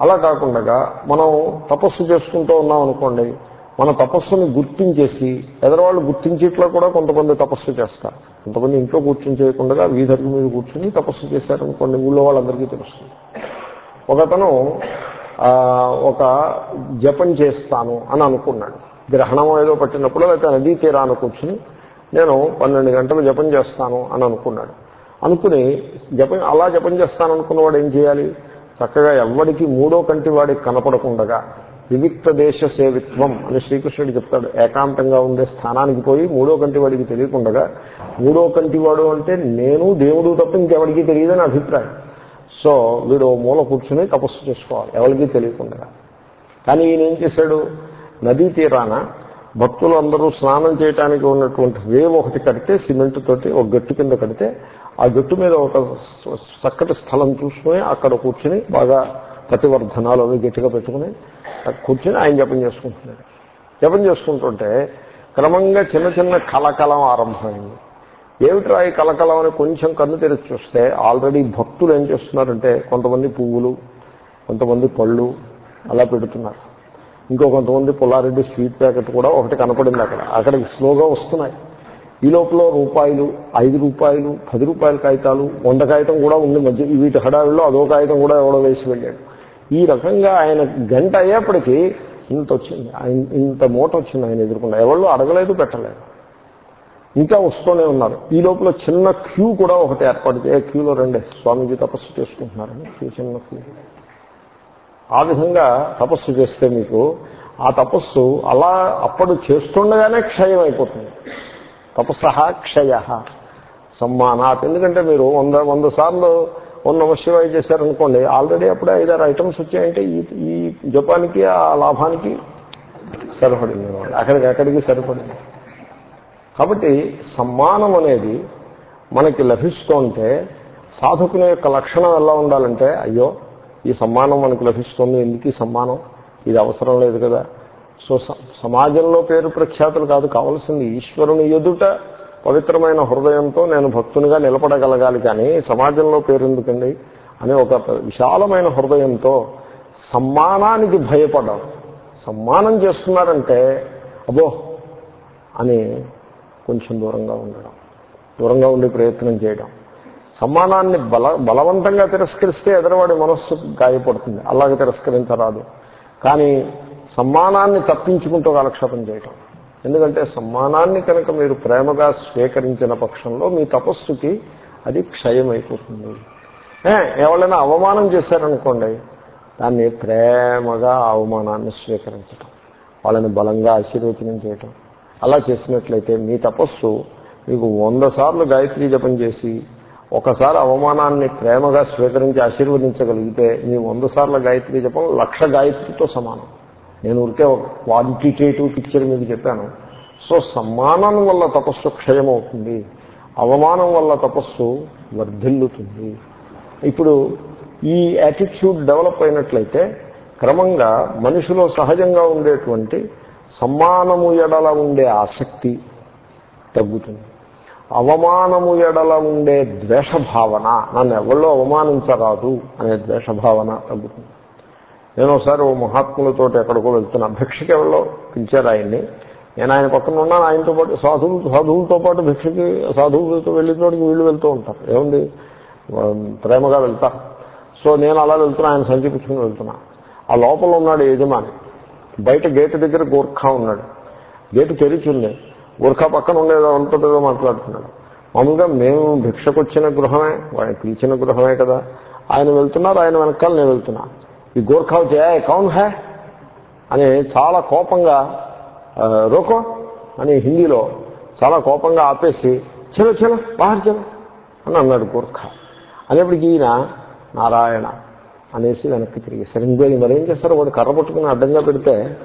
అలా కాకుండా మనం తపస్సు చేసుకుంటూ ఉన్నాం అనుకోండి మన తపస్సును గుర్తించేసి ఎదరవాళ్ళు గుర్తించేట్లో కూడా కొంతమంది తపస్సు చేస్తారు. కొంతమంది ఇంట్లో కూర్చొని చేయకుండా వీధర్ల మీద కూర్చొని తపస్సు చేశారనుకోండి ఊళ్ళో వాళ్ళందరికీ తెలుస్తుంది. ఒకతను ఒక జపం చేస్తాను అని అనుకున్నాడు. గ్రహణం ఏదో పట్టినప్పుడు లేకపోతే నదీ తీరాన్ని కూర్చుని నేను పన్నెండు గంటలు జపం చేస్తాను అని అనుకున్నాడు. అనుకుని జపం అలా జపం చేస్తాను అనుకున్నవాడు ఏం చేయాలి? చక్కగా ఎవ్వడికి మూడో కంటి వాడికి కనపడకుండగా వివిక్త దేశ సేవిత్వం అని శ్రీకృష్ణుడు చెప్తాడు. ఏకాంతంగా ఉండే స్థానానికి పోయి మూడో కంటి వాడికి తెలియకుండగా మూడో కంటి వాడు అంటే నేను దేవుడు తప్ప ఇంకెవడికి తెలియదని అభిప్రాయం. సో వీడు మూల కూర్చుని తపస్సు చేసుకోవాలి. ఎవరికి తెలియకుండా కానీ ఈయన ఏం చేశాడు? నదీ తీరాన భక్తులు అందరూ స్నానం చేయడానికి ఉన్నటువంటి వేవ్ ఒకటి కడితే సిమెంట్ తోటి ఒక గట్టు కింద కడితే ఆ గట్టు మీద ఒక చక్కటి స్థలం చూసుకుని అక్కడ కూర్చుని బాగా ప్రతివర్ధనాలు అవి గట్టిగా పెట్టుకుని కూర్చుని ఆయన జపం చేసుకుంటున్నాడు జపం చేసుకుంటుంటే క్రమంగా చిన్న చిన్న కలకలం ఆరంభమైంది. ఏమిట్రా ఈ కలకలం అని కొంచెం కన్ను తెరిచి చూస్తే ఆల్రెడీ భక్తులు ఏం చేస్తున్నారంటే కొంతమంది పువ్వులు కొంతమంది పళ్ళు అలా పెడుతున్నారు. ఇంకో కొంతమంది పుల్లారెడ్డి స్వీట్ ప్యాకెట్ కూడా ఒకటి కనపడింది అక్కడ. అక్కడికి స్లోగా వస్తున్నాయి. ఈ లోపల రూపాయలు ఐదు రూపాయలు పది రూపాయల కాగితాలు వంద కాగితం కూడా ఉంది మధ్య. వీటి హడావిడిలో అదో కాగితం కూడా ఎవడో వేసి వెళ్ళాడు. ఈ రకంగా ఆయన గంట అయ్యేప్పటికీ ఇంత వచ్చింది. ఆయన ఇంత మూట వచ్చింది ఆయన ఎదుర్కొన్న ఎవరు అడగలేదు పెట్టలేదు. ఇంకా వస్తూనే ఉన్నారు. ఈ లోపల చిన్న క్యూ కూడా ఒకటి ఏర్పాటు ఏ క్యూలో రండి. స్వామీజీ తపస్సు చేసుకుంటున్నారని. క్యూ చిన్న క్యూ. ఆ విధంగా తపస్సు చేస్తే మీకు ఆ తపస్సు అలా అప్పుడు చేస్తుండగానే క్షయం అయిపోతుంది తపస్స క్షయ సమ్మానాత్. ఎందుకంటే మీరు వంద వంద సార్లు వంద నమశివాయి చేశారనుకోండి ఆల్రెడీ అప్పుడే ఐదారు ఐటమ్స్ వచ్చాయంటే ఈ ఈ జపానికి ఆ లాభానికి సరిపడింది అక్కడికి అక్కడికి సరిపడింది. కాబట్టి సమ్మానం అనేది మనకి లభిస్తుంటే సాధకుని యొక్క లక్షణం ఎలా ఉండాలంటే అయ్యో ఈ సమ్మానం మనకు లభిస్తుంది. ఎందుకు సమ్మానం? ఇది అవసరం లేదు కదా. సో సమాజంలో పేరు ప్రఖ్యాతులు కాదు కావాల్సింది ఈశ్వరుని ఎదుట పవిత్రమైన హృదయంతో నేను భక్తునిగా నిలబడగలగాలి కానీ సమాజంలో పేరు ఎందుకండి? అనే ఒక విశాలమైన హృదయంతో సమ్మానానికి భయపడడం. సమ్మానం చేస్తున్నారంటే అబో అని కొంచెం దూరంగా ఉండడం దూరంగా ఉండే ప్రయత్నం చేయడం. సమ్మానాన్ని బల బలవంతంగా తిరస్కరిస్తే ఎదరవాడి మనస్సు గాయపడుతుంది. అలాగే తిరస్కరించరాదు. కానీ సమ్మానాన్ని తప్పించుకుంటూ కాలక్షేపం చేయటం. ఎందుకంటే సమ్మానాన్ని కనుక మీరు ప్రేమగా స్వీకరించిన పక్షంలో మీ తపస్సుకి అది క్షయమైపోతుంది. ఎవరైనా అవమానం చేశారనుకోండి దాన్ని ప్రేమగా అవమానాన్ని స్వీకరించటం. వాళ్ళని బలంగా ఆశీర్వచనం చేయటం. అలా చేసినట్లయితే మీ తపస్సు మీకు వంద సార్లు గాయత్రి జపం చేసి ఒకసారి అవమానాన్ని ప్రేమగా స్వీకరించి ఆశీర్వదించగలిగితే మీ వంద సార్ల గాయత్రి జపం లక్ష గాయత్రితో సమానం. నేను ఊరికే ఒక క్వాంటిటేటివ్ పిక్చర్ మీకు చెప్పాను. సో సమ్మానం వల్ల తపస్సు క్షయమవుతుంది. అవమానం వల్ల తపస్సు వర్ధిల్లుతుంది. ఇప్పుడు ఈ యాటిట్యూడ్ డెవలప్ అయినట్లయితే క్రమంగా మనిషిలో సహజంగా ఉండేటువంటి సమ్మానము ఎడల ఉండే ఆసక్తి తగ్గుతుంది. అవమానము ఎడల ఉండే ద్వేషభావన. నన్ను ఎవరిలో అవమానించరాదు అనే ద్వేషభావన తగ్గుతుంది. నేను ఒకసారి ఓ మహాత్ములతో ఎక్కడికో వెళ్తున్నా. భిక్షకి ఎవరిలో పిలిచారు ఆయన్ని. నేను ఆయన పక్కన ఉన్నాను ఆయనతో పాటు సాధువులు సాధువులతో పాటు భిక్షకి సాధువులతో వెళ్ళినోడికి వీళ్ళు వెళ్తూ ఉంటారు. ఏముంది? ప్రేమగా వెళ్తారు సో నేను అలా వెళ్తున్నా ఆయన సంచి పుచ్చుకుని వెళ్తున్నా. ఆ లోపల ఉన్నాడు యజమాని. బయట గేటు దగ్గర గోర్ఖా ఉన్నాడు. గేటు తెరిచి ఉంది. గోర్ఖా పక్కన ఉండేదో ఉంటుందో మాట్లాడుతున్నాడు. మామూలుగా మేము భిక్షకొచ్చిన గృహమే వాడిని పిలిచిన గృహమే కదా. ఆయన వెళ్తున్నారు ఆయన వెనకాల నేను వెళ్తున్నా. ఈ గోర్ఖా వచ్చే కౌన్ హే? అని చాలా కోపంగా రోకో? అని హిందీలో చాలా కోపంగా ఆపేసి చలో చలో బాహర్ చలో. అని అన్నాడు గోర్ఖా. అనేప్పటికీ ఈయన నారాయణ అనేసి వెనక్కి తిరిగి ఇంకో మరి ఏం చేస్తారు? వాడు కర్ర పట్టుకుని అడ్డంగా పెడితే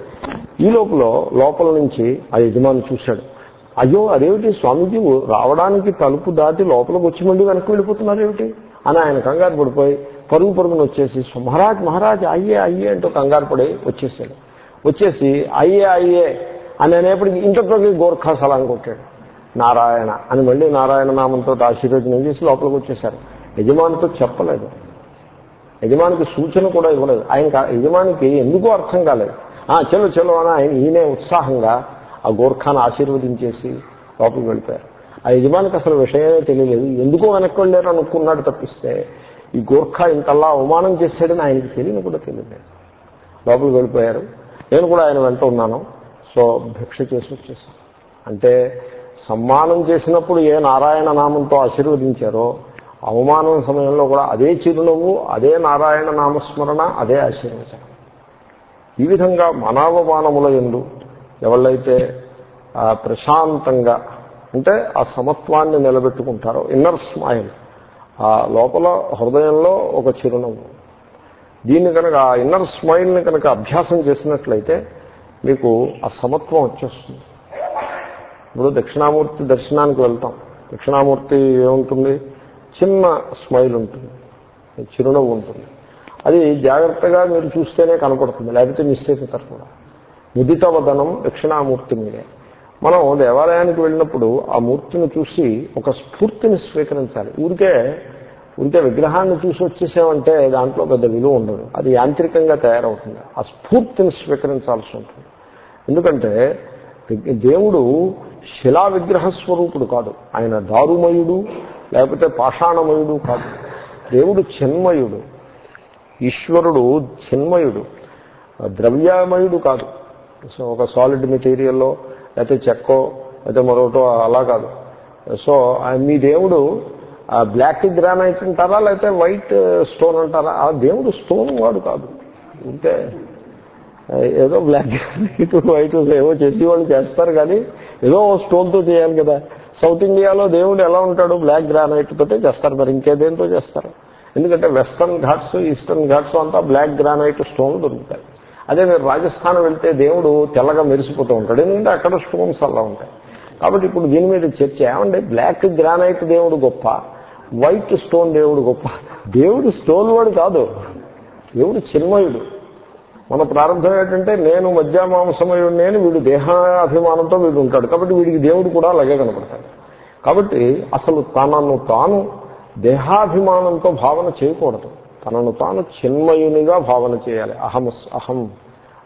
ఈ లోపల లోపల నుంచి ఆ యజమాని చూశాడు. అయ్యో అదేమిటి? స్వామీజీ రావడానికి తలుపు దాటి లోపలికి వచ్చి మళ్ళీ వెనక్కి వెళ్ళిపోతున్నారు ఏమిటి? అని ఆయన కంగారు పడిపోయి పరుగు పరుగును వచ్చేసి మహారాజ్ మహారాజ్ అయ్యే అయ్యే అంటూ కంగారు పడి వచ్చేసాడు. వచ్చేసి అయ్యే అయ్యే అని అనేప్పటికీ ఇంతలోకి గోర్ఖా సలాం కొట్టాడు. నారాయణ అని మళ్ళీ నారాయణ నామంతో ఆశీర్వచనం చేసి లోపలికి వచ్చేసారు. యజమానితో చెప్పలేదు. యజమానికి సూచన కూడా ఇవ్వలేదు. ఆయన యజమానికి ఎందుకో అర్థం కాలేదు. ఆ చలో చలో అని ఆయన ఈయనే ఉత్సాహంగా ఆ గోర్ఖాను ఆశీర్వదించేసి లోపలికి వెళ్ళిపోయారు. ఆ యజమానికి అసలు విషయమే తెలియలేదు. ఎందుకు వెనక్కి వెళ్ళారు అనుకున్నాడు తప్పిస్తే ఈ గోర్ఖా ఇంతలా అవమానం చేశాడని ఆయనకి తెలియని కూడా తెలియలేదు. లోపలికి వెళ్ళిపోయారు. నేను కూడా ఆయన వెంట ఉన్నాను. సో భిక్ష చేసి వచ్చేసాను. అంటే సమ్మానం చేసినప్పుడు ఏ నారాయణ నామంతో ఆశీర్వదించారో అవమానం సమయంలో కూడా అదే చిరునవ్వు అదే నారాయణ నామస్మరణ అదే ఆశీర్వచనం. ఈ విధంగా మానవమానముల ఎందు ఎవళ్ళైతే ప్రశాంతంగా అంటే ఆ సమత్వాన్ని నిలబెట్టుకుంటారో ఇన్నర్ స్మైల్ ఆ లోపల హృదయంలో ఒక చిరునవ్వు. దీన్ని కనుక ఆ ఇన్నర్ స్మైల్ని కనుక అభ్యాసం చేసినట్లయితే మీకు ఆ సమత్వం వచ్చేస్తుంది. ఇప్పుడు దక్షిణామూర్తి దర్శనానికి వెళ్తాం. దక్షిణామూర్తి ఏముంటుంది? చిన్న స్మైల్ ఉంటుంది. చిరునవ్వు ఉంటుంది. అది జాగ్రత్తగా మీరు చూస్తేనే కనపడుతుంది. లేకపోతే మిస్ అయిపోతారు కూడా. ముదిత వదనం దక్షిణామూర్తి మీదే. మనం దేవాలయానికి వెళ్ళినప్పుడు ఆ మూర్తిని చూసి ఒక స్ఫూర్తిని స్వీకరించాలి. ఊరికే ఊరికే విగ్రహాన్ని చూసి వచ్చేసామంటే దాంట్లో పెద్ద విలువ ఉండదు. అది యాంత్రికంగా తయారవుతుంది. ఆ స్ఫూర్తిని స్వీకరించాల్సి ఉంటుంది. ఎందుకంటే దేవుడు శిలా విగ్రహ స్వరూపుడు కాదు. ఆయన దారుమయుడు లేకపోతే పాషాణమయుడు కాదు. దేవుడు చిన్మయుడు. ఈశ్వరుడు చిన్మయుడు. ద్రవ్యమయుడు కాదు. సో ఒక సాలిడ్ మెటీరియల్లో లేకపోతే చెక్కో లేకపోతే మరొకటో అలా కాదు. సో ఆ మీ దేవుడు ఆ బ్లాక్ గ్రానైట్ అంటారా లేకపోతే వైట్ స్టోన్ అంటారా? ఆ దేవుడు స్టోన్ వాడు కాదు. ఉంటే ఏదో బ్లాక్ గ్రానైట్ వైట్ ఏవో చేసి వాళ్ళు చేస్తారు కానీ ఏదో స్టోన్తో చేయాలి కదా. సౌత్ ఇండియాలో దేవుడు ఎలా ఉంటాడు? బ్లాక్ గ్రానైట్ తోటే చేస్తారు. మరి ఇంకేదేంతో చేస్తారు? ఎందుకంటే వెస్టర్న్ ఘాట్స్ ఈస్టర్న్ ఘాట్స్ అంతా బ్లాక్ గ్రానైట్ స్టోన్లు దొరుకుతాయి. అదే మీరు రాజస్థాన్ వెళ్తే దేవుడు తెల్లగా మెరిసిపోతూ ఉంటాడు. ఎందుకంటే అక్కడ స్టోన్స్ అలా ఉంటాయి. కాబట్టి ఇప్పుడు దీని మీద చర్చ. ఏమంటే బ్లాక్ గ్రానైట్ దేవుడు గొప్ప వైట్ స్టోన్ దేవుడు గొప్ప. దేవుడు స్టోన్ వాడు కాదు. దేవుడు చిన్మయుడు. మన ప్రారంభం ఏంటంటే నేను మధ్యామాంసమయుడు నేను వీడు దేహాభిమానంతో వీడు ఉంటాడు. కాబట్టి వీడికి దేవుడు కూడా అలాగే కనపడతాడు. కాబట్టి అసలు తనను తాను దేహాభిమానంతో భావన చేయకూడదు. తనను తాను చిన్మయునిగా భావన చేయాలి. అహం అహం.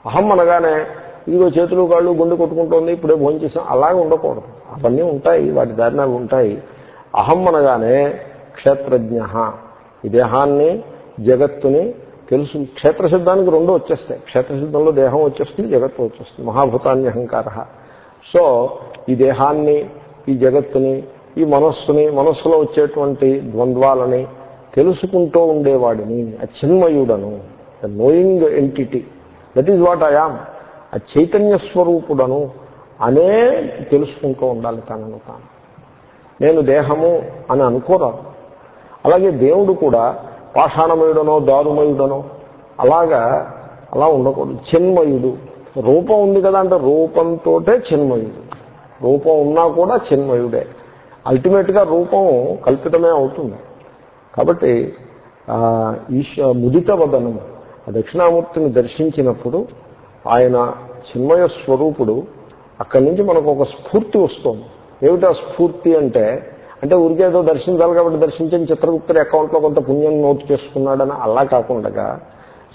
అహం అనగానే ఇదిగో చేతులు కాళ్ళు గుండె కొట్టుకుంటోంది ఇప్పుడే భోంచేసాం అలాగే ఉండకూడదు. అవన్నీ ఉంటాయి వాటి దారిన అవి ఉంటాయి. అహం అనగానే క్షేత్రజ్ఞ. ఈ దేహాన్ని జగత్తుని తెలుసు క్షేత్రశబ్దానికి రెండు వచ్చేస్తాయి. క్షేత్రశబ్దంలో దేహం వచ్చేస్తుంది జగత్తు వచ్చేస్తుంది. మహాభూతాన్ని అహంకార సో ఈ దేహాన్ని ఈ జగత్తుని ఈ మనస్సుని మనస్సులో వచ్చేటువంటి ద్వంద్వాలని తెలుసుకుంటూ ఉండేవాడిని ఆ చిన్మయుడను knowing entity that is what I am ఆ చైతన్య స్వరూపుడను అనే తెలుసుకుంటూ ఉండాలి తనను తాను. నేను దేహము అని అనుకోరాదు. అలాగే దేవుడు కూడా పాషాణమయుడనో దారుమయుడనో అలాగా అలా ఉండకూడదు. చిన్మయుడు. రూపం ఉంది కదా అంటే రూపంతో చిన్మయుడు. రూపం ఉన్నా కూడా చిన్మయుడే. అల్టిమేట్గా రూపం కల్పితమే అవుతుంది. కాబట్టి ఈశ ముదిత వదనం ఆ దక్షిణామూర్తిని దర్శించినప్పుడు ఆయన చిన్మయ స్వరూపుడు అక్కడి నుంచి మనకు ఒక స్ఫూర్తి వస్తుంది. ఏమిటా స్ఫూర్తి అంటే అంటే ఊరికేదో దర్శించాలి కాబట్టి దర్శించిన చిత్రగుప్తుడి అకౌంట్లో కొంత పుణ్యం నోట్ చేసుకున్నాడని అలా కాకుండా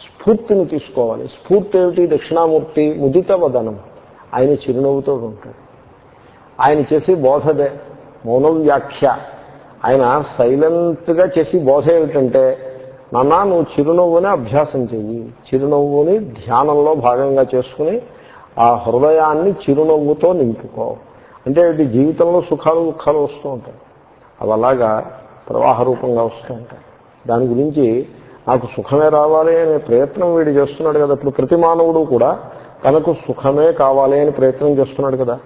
స్ఫూర్తిని తీసుకోవాలి. స్ఫూర్తి ఏమిటి? దక్షిణామూర్తి ముదిత వదనం. ఆయన చిరునవ్వుతో ఉంటాడు. ఆయన చేసి బోధదే మౌనం వ్యాఖ్య ఆయన సైలెంట్గా చేసి బోధ ఏమిటంటే నాన్న నువ్వు చిరునవ్వుని అభ్యాసం చెయ్యి. చిరునవ్వుని ధ్యానంలో భాగంగా చేసుకుని ఆ హృదయాన్ని చిరునవ్వుతో నింపుకో. అంటే ఇది జీవితంలో సుఖాలు దుఃఖాలు వస్తూ ఉంటాయి. అవి అలాగా ప్రవాహ రూపంగా వస్తూ ఉంటాయి. దాని గురించి నాకు సుఖమే రావాలి అనే ప్రయత్నం వీడు చేస్తున్నాడు కదా. ఇప్పుడు ప్రతి మానవుడు కూడా తనకు సుఖమే కావాలి అని ప్రయత్నం చేస్తున్నాడు కదా.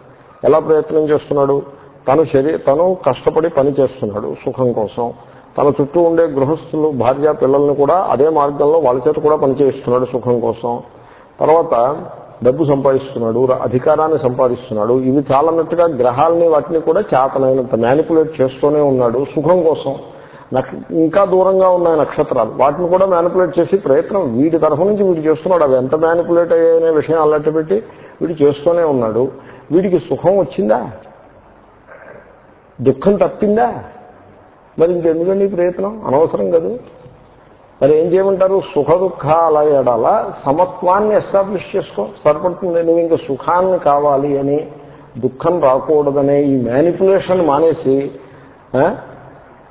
ఎలా ప్రయత్నం చేస్తున్నాడు? తను శరీ తను కష్టపడి పని చేస్తున్నాడు సుఖం కోసం. తన చుట్టూ ఉండే గృహస్థులు భార్య పిల్లల్ని కూడా అదే మార్గంలో వాళ్ళ చేత కూడా పనిచేస్తున్నాడు సుఖం కోసం. తర్వాత డబ్బు సంపాదిస్తున్నాడు అధికారాన్ని సంపాదిస్తున్నాడు. ఇవి చాలన్నట్టుగా గ్రహాలని వాటిని కూడా చేతనైనంత మ్యానిపులేట్ చేస్తూనే ఉన్నాడు సుఖం కోసం. ఇంకా దూరంగా ఉన్నాయి నక్షత్రాలు. వాటిని కూడా మ్యానిపులేట్ చేసి ప్రయత్నం వీడి తరఫు నుంచి వీడు చేస్తున్నాడు. అవి ఎంత మ్యానిపులేట్ అయ్యాయనే విషయం అల్లట్టు పెట్టి వీడు చేస్తూనే ఉన్నాడు. వీడికి సుఖం వచ్చిందా? దుఃఖం తప్పిందా? మరి ఇంకెందుకండి ప్రయత్నం? అనవసరం కదా? మరి ఏం చేయమంటారు? సుఖ దుఃఖాల ఎడల సమత్వాన్ని ఎస్టాబ్లిష్ చేసుకో. సరిపడుతుంది. నువ్వు ఇంకా సుఖాన్ని కావాలి అని దుఃఖం రాకూడదనే ఈ మేనిపులేషన్ మానేసి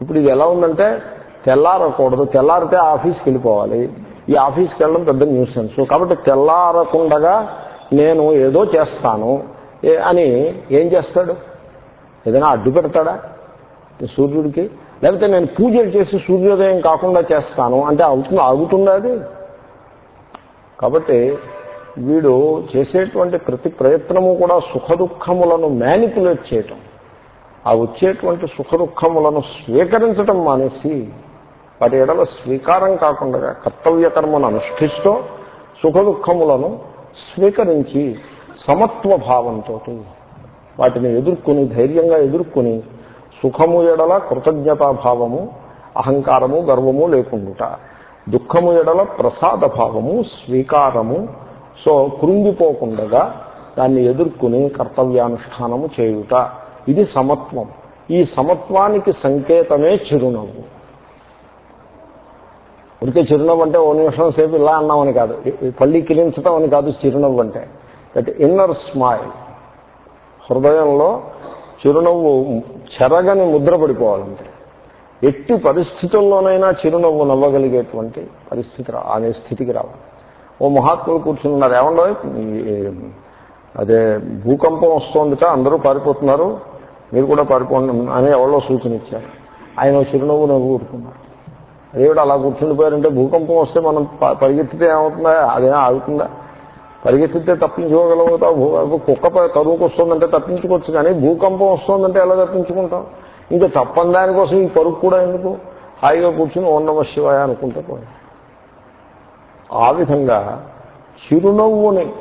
ఇప్పుడు ఇది ఎలా ఉందంటే తెల్లారకూడదు. తెల్లారితే ఆఫీస్కి వెళ్ళిపోవాలి. ఈ ఆఫీస్కి వెళ్ళడం పెద్ద న్యూసెన్స్. కాబట్టి తెల్లారకుండగా నేను ఏదో చేస్తాను అని ఏం చేస్తాడు? ఏదైనా అడ్డు పెడతాడా సూర్యుడికి? లేకపోతే నేను పూజలు చేసి సూర్యోదయం కాకుండా చేస్తాను అంటే అవుతుంది ఆగుతుందా అది? కాబట్టి వీడు చేసేటువంటి ప్రతి ప్రయత్నము కూడా సుఖదుఖములను మ్యానిపులేట్ చేయటం. ఆ వచ్చేటువంటి సుఖదుఖములను స్వీకరించటం మానేసి వాటి ఎడల స్వీకారం కాకుండా కర్తవ్య కర్మను అనుష్ఠిస్తూ సుఖదుఖములను స్వీకరించి సమత్వ భావంతో వాటిని ఎదుర్కొని ధైర్యంగా ఎదుర్కొని సుఖము ఎడల కృతజ్ఞతాభావము అహంకారము గర్వము లేకుండుట. దుఃఖము ఎడల ప్రసాద భావము స్వీకారము. సో కృంగిపోకుండగా దాన్ని ఎదుర్కొని కర్తవ్యానుష్ఠానము చేయుట. ఇది సమత్వం. ఈ సమత్వానికి సంకేతమే చిరునవ్వు. ఉడికే చిరునవ్వు అంటే ఓ నిమిషం సేపు ఇలా అన్నామని కాదు. పళ్ళి కిలించటం అని కాదు చిరునవ్వు అంటే. దట్ ఇన్నర్ స్మైల్ హృదయంలో చిరునవ్వు చెరగని ముద్ర పడిపోవాలంటే ఎట్టి పరిస్థితుల్లోనైనా చిరునవ్వు నవ్వగలిగేటువంటి పరిస్థితి అనే స్థితికి రావాలి. ఓ మహాత్ములు కూర్చున్నారు ఏమండో అదే భూకంపం వస్తుందిట అందరూ పారిపోతున్నారు మీరు కూడా పారిపోండి అని ఎవరో సూచన ఇచ్చారు. ఆయన చిరునవ్వు నవ్వు ఊరుకున్నారు అదేవిడ అలా కూర్చుండిపోయారంటే భూకంపం వస్తే మనం పరిగెత్తితే ఏమవుతుందా? అదే ఆగుతుందా? పరిగెత్తితే తప్పించుకోగలుగుతావు కుక్క కరువుకు వస్తుందంటే తప్పించుకోవచ్చు కానీ భూకంపం వస్తుందంటే ఎలా తప్పించుకుంటాం? ఇంకా తప్పని దానికోసం ఈ పరుగు కూడా ఎందుకు? హాయిగా కూర్చుని ఓం నమ శివాయ అనుకుంటే పోయి. ఆ విధంగా చిరునవ్వుని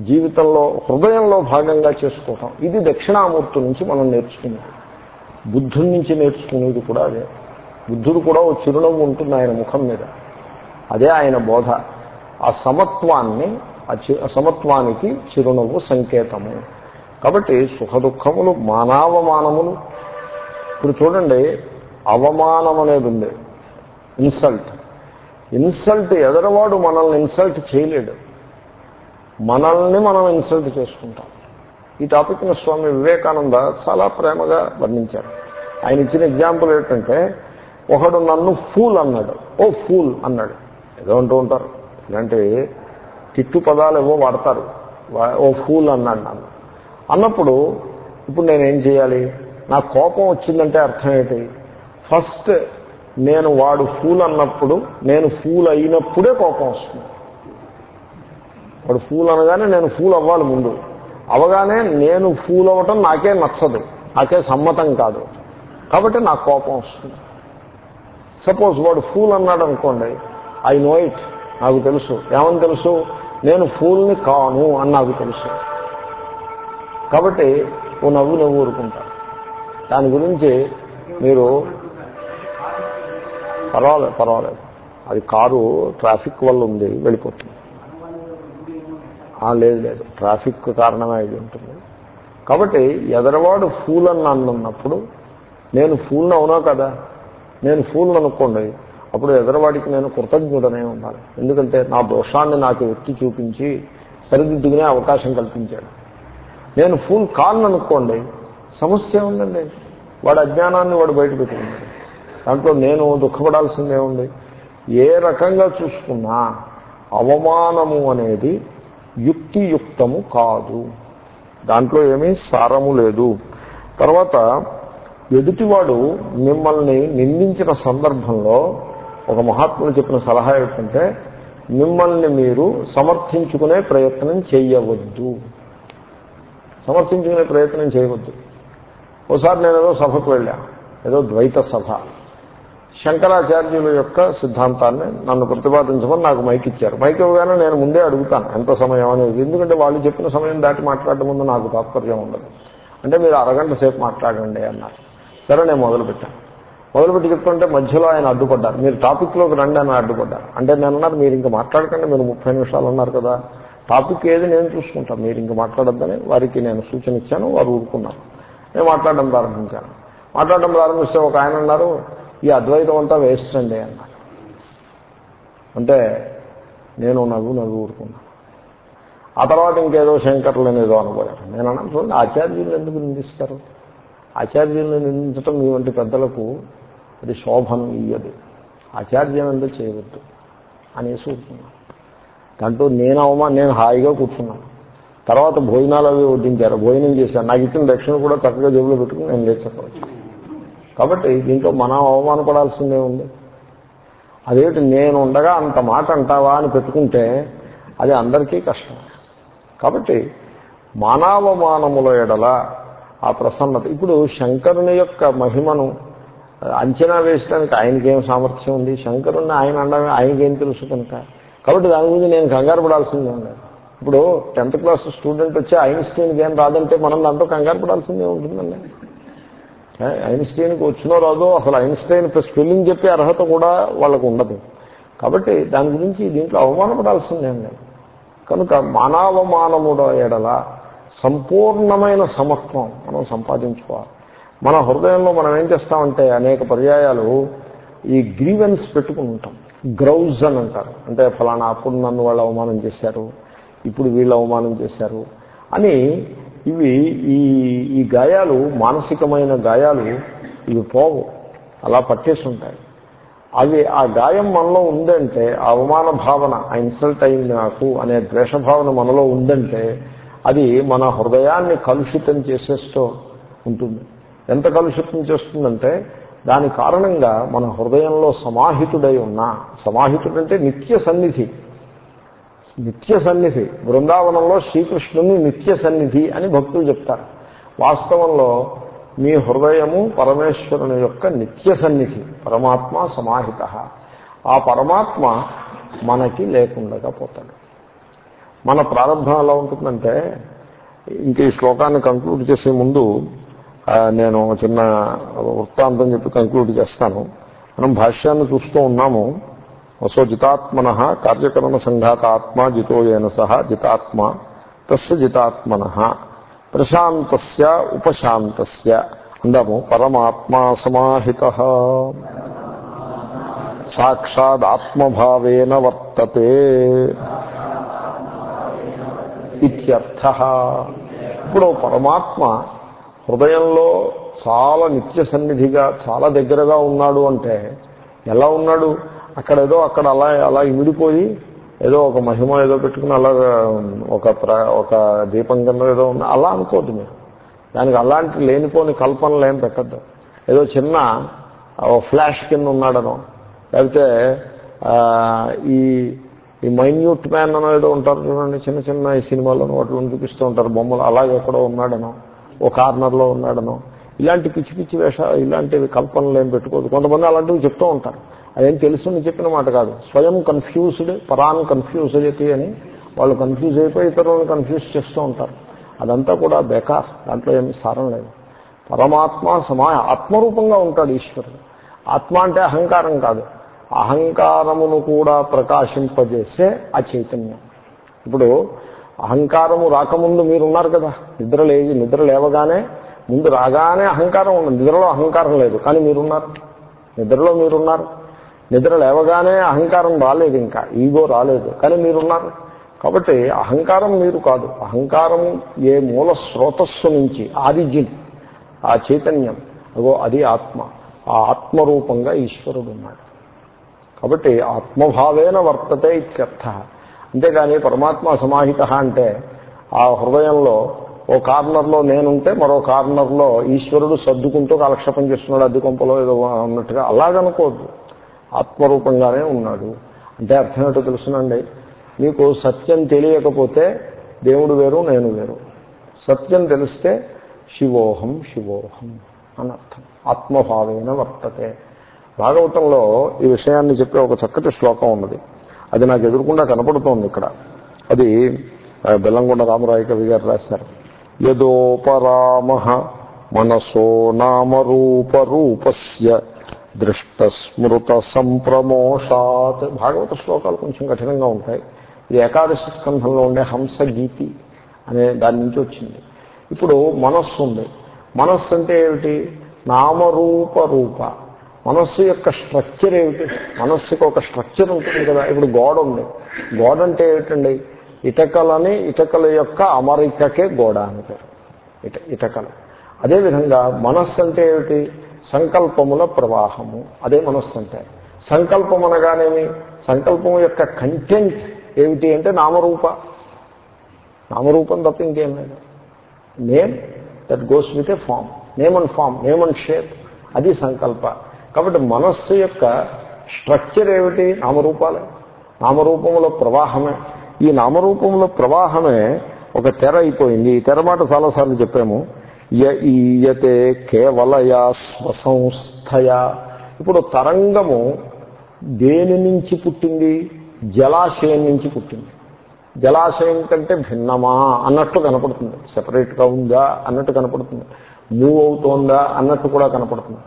జీవితంలో హృదయంలో భాగంగా చేసుకోవటం. ఇది దక్షిణామూర్తి నుంచి మనం నేర్చుకునేది. బుద్ధుడి నుంచి నేర్చుకునేది కూడా అదే. బుద్ధుడు కూడా ఓ చిరునవ్వు ఉంటుంది ఆయన ముఖం మీద. అదే ఆయన బోధ. ఆ సమత్వాన్ని సమత్వానికి చిరునవ్వు సంకేతము. కాబట్టి సుఖదుఃఖములు మానావమానములు. మానవమానములు ఇప్పుడు చూడండి అవమానం అనేది ఉంది ఇన్సల్ట్. ఇన్సల్ట్ ఎదరవాడు మనల్ని ఇన్సల్ట్ చేయలేడు. మనల్ని మనం ఇన్సల్ట్ చేసుకుంటాం. ఈ టాపిక్ని స్వామి వివేకానంద చాలా ప్రేమగా వర్ణించారు. ఆయన ఇచ్చిన ఎగ్జాంపుల్ ఏంటంటే ఒకడు నన్ను ఫూల్ అన్నాడు. ఓ ఫూల్ అన్నాడు. ఏదో అంటూ ఉంటారు. ఇలాంటివి తిట్టు పదాలు ఏవో వాడతారు ఓ ఫూల్ అన్నాడు నన్ను. అన్నప్పుడు ఇప్పుడు నేనేం చేయాలి? నా కోపం వచ్చిందంటే అర్థం ఏంటి? ఫస్ట్ నేను వాడు ఫూల్ అన్నప్పుడు నేను ఫూల్ అయినప్పుడే కోపం వస్తుంది. వాడు ఫూల్ అనగానే నేను ఫూల్ అవ్వాలి ముందు. అవగానే నేను ఫూల్ అవ్వటం నాకే నచ్చదు. నాకే సమ్మతం కాదు. కాబట్టి నాకు కోపం వస్తుంది. సపోజ్ వాడు ఫూల్ అన్నాడు అనుకోండి ఐ నో ఇట్ నాకు తెలుసు. ఏమని తెలుసు? నేను ఫూల్ని కాను అని నాకు తెలుసు. కాబట్టి ఓ నవ్వు నవ్వు ఊరుకుంటాను దాని గురించి మీరు పర్వాలేదు పర్వాలేదు అది కారు ట్రాఫిక్ వల్ల ఉంది వెళ్ళిపోతుంది. లేదు లేదు. ట్రాఫిక్ కారణమే అయి ఉంటుంది. కాబట్టి ఎదరవాడు ఫూల్ అని అన్నప్పుడు నేను ఫూల్ని అవునా కదా? నేను ఫూల్ అనుకోండి. అప్పుడు ఎదరవాడికి నేను కృతజ్ఞుడనే ఉండాలి. ఎందుకంటే నా దోషాన్ని నాకు ఎత్తి చూపించి సరిదిద్దుకునే అవకాశం కల్పించాడు. నేను ఫుల్ కాన్ అనుకోండి సమస్య ఉందండి. వాడు అజ్ఞానాన్ని వాడు బయట పెట్టుకున్నాడు. దాంట్లో నేను దుఃఖపడాల్సిందే ఉంది. ఏ రకంగా చూసుకున్నా అవమానము అనేది యుక్తియుక్తము కాదు. దాంట్లో ఏమీ సారము లేదు. తర్వాత ఎదుటివాడు మిమ్మల్ని నిందించిన సందర్భంలో ఒక మహాత్ముడు చెప్పిన సలహా ఏమిటంటే మిమ్మల్ని మీరు సమర్థించుకునే ప్రయత్నం చేయవద్దు. సమర్థించుకునే ప్రయత్నం చేయవద్దు. ఒకసారి నేను ఏదో సభకు వెళ్ళా ఏదో ద్వైత సభ. శంకరాచార్యుల యొక్క సిద్ధాంతాన్ని నన్ను ప్రతిపాదించమని నాకు మైక్ ఇచ్చారు. మైక్ ఇవ్వగానే నేను ముందే అడుగుతాను ఎంత సమయం అనేది. ఎందుకంటే వాళ్ళు చెప్పిన సమయం దాటి మాట్లాడడం ముందు నాకు తాత్పర్యం ఉండదు. అంటే మీరు అరగంట సేపు మాట్లాడండి అన్నారు. సరే నేను మొదలుపెట్టాను. మొదలుపెట్టి చెప్తుంటే మధ్యలో ఆయన అడ్డుపడ్డారు. మీరు టాపిక్లోకి రండి అని అడ్డుపడ్డారు. అంటే నేను అన్నారు మీరు ఇంకా మాట్లాడకండి మీరు ముప్పై నిమిషాలు ఉన్నారు కదా. టాపిక్ ఏది నేను చూసుకుంటాను. మీరు ఇంకా మాట్లాడద్దని వారికి నేను సూచన ఇచ్చాను వారు ఊరుకున్నారు. నేను మాట్లాడడం ప్రారంభించాను. మాట్లాడడం ప్రారంభిస్తే ఒక ఆయన అన్నారు ఈ అద్వైతం అంతా వేస్ట్ అండి అన్నారు. అంటే నేను నవ్వు నవ్వు ఊరుకున్నాను. ఆ తర్వాత ఇంకేదో శంకర్లు అనేదో అనుకోలేదు. నేను అన్నాను చూడండి ఆచార్యులు ఎందుకు నిందిస్తారు? ఆచార్యుల్ని నిందించటం మీ వంటి పెద్దలకు అది శోభనం ఇయ్యదు. ఆచార్యం ఎందుకు చేయవద్దు అనేసి ఊరుకున్నాను దాంట్లో నేను అవమా నేను హాయిగా కూర్చున్నాను. తర్వాత భోజనాలు అవి వడ్డించారు. భోజనం చేశాను నాకు ఇచ్చిన దక్షిణ కూడా చక్కగా జేబులో పెట్టుకుని నేను లేచకపోవచ్చు కాబట్టి దీంట్లో మనం అవమానపడాల్సిందే ఉంది. అదేమిటి? నేను ఉండగా అంత మాట అంటావా అని పెట్టుకుంటే అది అందరికీ కష్టం. కాబట్టి మానవమానముల ఎడల ఆ ప్రసన్నత. ఇప్పుడు శంకరుని యొక్క మహిమను అంచనా వేసడానికి ఆయనకేం సామర్థ్యం ఉంది? శంకరుని ఆయన అండమే ఆయనకేం తెలుసు కనుక? కాబట్టి దాని గురించి నేను కంగారు పడాల్సిందే ఉంది ఇప్పుడు టెన్త్ క్లాస్ స్టూడెంట్ వచ్చి ఐన్స్టీన్కి ఏం రాదంటే మనం దాంతో కంగారు పడాల్సిందే ఉంటుందండి. ఐన్స్టీన్కి వచ్చినో రాదో అసలు ఐన్స్టైన్ స్పెల్లింగ్ చెప్పే అర్హత కూడా వాళ్ళకు ఉండదు. కాబట్టి దాని గురించి దీంట్లో అవమానపడాల్సిందే అండి. కనుక మానవమానముడ ఎడల సంపూర్ణమైన సమత్వం మనం సంపాదించుకోవాలి. మన హృదయంలో మనం ఏం చేస్తామంటే అనేక పర్యాయాలు ఈ గ్రీవెన్స్ పెట్టుకుని ఉంటాం గ్రౌజ్ అని అంటారు. అంటే ఫలానా అప్పుడు నన్ను వాళ్ళు అవమానం చేశారు ఇప్పుడు వీళ్ళు అవమానం చేశారు అని ఇవి ఈ ఈ గాయాలు మానసికమైన గాయాలు ఇవి పోవు. అలా పట్టేసి ఉంటాయి. అవి ఆ గాయం మనలో ఉందంటే ఆ అవమాన భావన ఆ ఇన్సల్ట్ అయింది నాకు అనే ద్వేషభావన మనలో ఉందంటే అది మన హృదయాన్ని కలుషితం చేసేస్తూ ఉంటుంది. ఎంత కలుషితం చేస్తుందంటే దాని కారణంగా మన హృదయంలో సమాహితుడై ఉన్నా సమాహితుడంటే నిత్య సన్నిధి. నిత్య సన్నిధి. బృందావనంలో శ్రీకృష్ణుని నిత్య సన్నిధి అని భక్తులు చెప్తారు. వాస్తవంలో మీ హృదయము పరమేశ్వరుని యొక్క నిత్య సన్నిధి పరమాత్మ సమాహిత. ఆ పరమాత్మ మనకి లేకుండా పోతాడు మన ప్రారంభం ఎలా ఉంటుందంటే ఇంక ఈ శ్లోకాన్ని కంక్లూడ్ చేసే ముందు నేను చిన్న వృత్తాంతం చెప్పి కంక్లూడ్ చేస్తాను. మనం భాష్యాన్ని చూస్తూ ఉన్నాము. వసో జితాత్మన కార్యకరణ సంఘాతాత్మ జితోయేన సహ జితాత్మ తస్య జితాత్మన ప్రశాంతస్య ఉపశాంతస్య అందాము. పరమాత్మా సమాహిత. సాక్షాద్ ఆత్మభావేన వర్తతే. ఇత్యర్థ. ఇప్పుడు పరమాత్మ హృదయంలో చాలా నిత్య సన్నిధిగా చాలా దగ్గరగా ఉన్నాడు అంటే ఎలా ఉన్నాడు? అక్కడ ఏదో అక్కడ అలా అలా ఇమిడిపోయి ఏదో ఒక మహిమ ఏదో పెట్టుకుని అలా ఒక ఒక దీపం కింద ఏదో ఉన్న అలా అనుకోద్దు మీరు. దానికి అలాంటి లేనిపోని కల్పనలు ఏం పెట్టద్దు. ఏదో చిన్న ఫ్లాష్ కింద ఉన్నాడనో. లేకపోతే ఈ ఈ మైన్యూట్ మ్యాన్ అనో ఏదో ఉంటారు చూడండి చిన్న చిన్న ఈ సినిమాలను చూపిస్తూ ఉంటారు. బొమ్మలు అలాగే ఎక్కడో ఉన్నాడనో ఓ కార్నర్లో ఉన్నాడనో. ఇలాంటి పిచ్చి పిచ్చి వేష ఇలాంటివి కల్పనలు ఏం పెట్టుకోదు. కొంతమంది అలాంటివి చెప్తూ ఉంటారు. అదేం తెలుసుని చెప్పిన మాట కాదు. స్వయం కన్ఫ్యూజ్డ్ పరాన్ కన్ఫ్యూజ్డ్ అని వాళ్ళు కన్ఫ్యూజ్ అయిపోయి ఇతరులను కన్ఫ్యూజ్ చేస్తూ ఉంటారు. అదంతా కూడా బేకార్. దాంట్లో ఏమి సారం లేదు. పరమాత్మ సమా ఆత్మరూపంగా ఉంటాడు ఈశ్వరుడు. ఆత్మ అంటే అహంకారం కాదు. అహంకారమును కూడా ప్రకాశింపజేసే ఆ చైతన్యం ఇప్పుడు అహంకారము రాకముందు మీరున్నారు కదా. నిద్ర లేదు నిద్ర లేవగానే ముందు రాగానే అహంకారం ఉండదు నిద్రలో అహంకారం లేదు కానీ మీరున్నారు. నిద్రలో మీరున్నారు. నిద్ర లేవగానే అహంకారం రాలేదు ఇంకా ఈగో రాలేదు కానీ మీరున్నారు. కాబట్టి అహంకారం మీరు కాదు. అహంకారం ఏ మూల స్రోతస్సు నుంచి ఆరిజిన్ ఆ చైతన్యం అగో అది ఆత్మ. ఆ ఆత్మరూపంగా ఈశ్వరుడు ఉన్నాడు. కాబట్టి ఆత్మభావేన వర్తతే ఇత్యర్థ. అంతేగాని పరమాత్మ సమాహిత అంటే ఆ హృదయంలో ఓ కార్నర్లో నేనుంటే మరో కార్నర్లో ఈశ్వరుడు సర్దుకుంటూ కాలక్షేపం చేస్తున్నాడు అద్దె కొంపలో ఏదో అన్నట్టుగా అలాగనుకోద్దు. ఆత్మరూపంగానే ఉన్నాడు. అంటే అర్థం ఏంటో తెలుసునండి. మీకు సత్యం తెలియకపోతే దేవుడు వేరు నేను వేరు. సత్యం తెలిస్తే శివోహం శివోహం అని అర్థం ఆత్మభావేన వర్తతే. భాగవతంలో ఈ విషయాన్ని చెప్పే ఒక చక్కటి శ్లోకం ఉన్నది. అది నాకు ఎదురుకుండా కనపడుతోంది ఇక్కడ. అది ఆ, బెల్లంకొండ రామరాయ కవి గారు రాశారు. యదోపరామ మనసో నామరూపరూపస్య దృష్టస్మృత సంప్రమోషాత్ భాగవత శ్లోకాలు కొంచెం కఠినంగా ఉంటాయి. ఇది ఏకాదశి స్కంధంలో ఉండే హంస గీతి అనే దాని నుంచి వచ్చింది. ఇప్పుడు మనస్సు ఉంది. మనస్సు అంటే ఏమిటి? నామరూప రూప. మనస్సు యొక్క స్ట్రక్చర్ ఏమిటి? మనస్సుకు ఒక స్ట్రక్చర్ ఉంటుంది కదా. ఇప్పుడు గోడ ఉంది. గోడ అంటే ఏమిటండి? ఇటకలని ఇటకల యొక్క అమరికకే గోడ అని పేరు. ఇట ఇటకలు. అదేవిధంగా మనస్సు అంటే ఏమిటి? సంకల్పముల ప్రవాహము. అదే మనస్సు అంటే. సంకల్పం అనగానేమి? సంకల్పం యొక్క కంటెంట్ ఏమిటి అంటే నామరూప. నామరూపం తప్ప ఇంకేం లేదు. Name that goes with a form name and form name and shape అది సంకల్ప. కాబట్టి మనస్సు యొక్క స్ట్రక్చర్ ఏమిటి? నామరూపాలే. నామరూపముల ప్రవాహమే. ఈ నామరూపముల ప్రవాహమే ఒక తెర అయిపోయింది. ఈ తెర మాట చాలాసార్లు చెప్పాము. య ఈయతే కేవలయా స్వసంస్థయా. ఇప్పుడు తరంగము దేని నుంచి పుట్టింది? జలాశయం నుంచి పుట్టింది. జలాశయం కంటే భిన్నమా అన్నట్టు కనపడుతుంది. సెపరేట్గా ఉందా అన్నట్టు కనపడుతుంది. మూవ్ అవుతోందా అన్నట్టు కూడా కనపడుతుంది.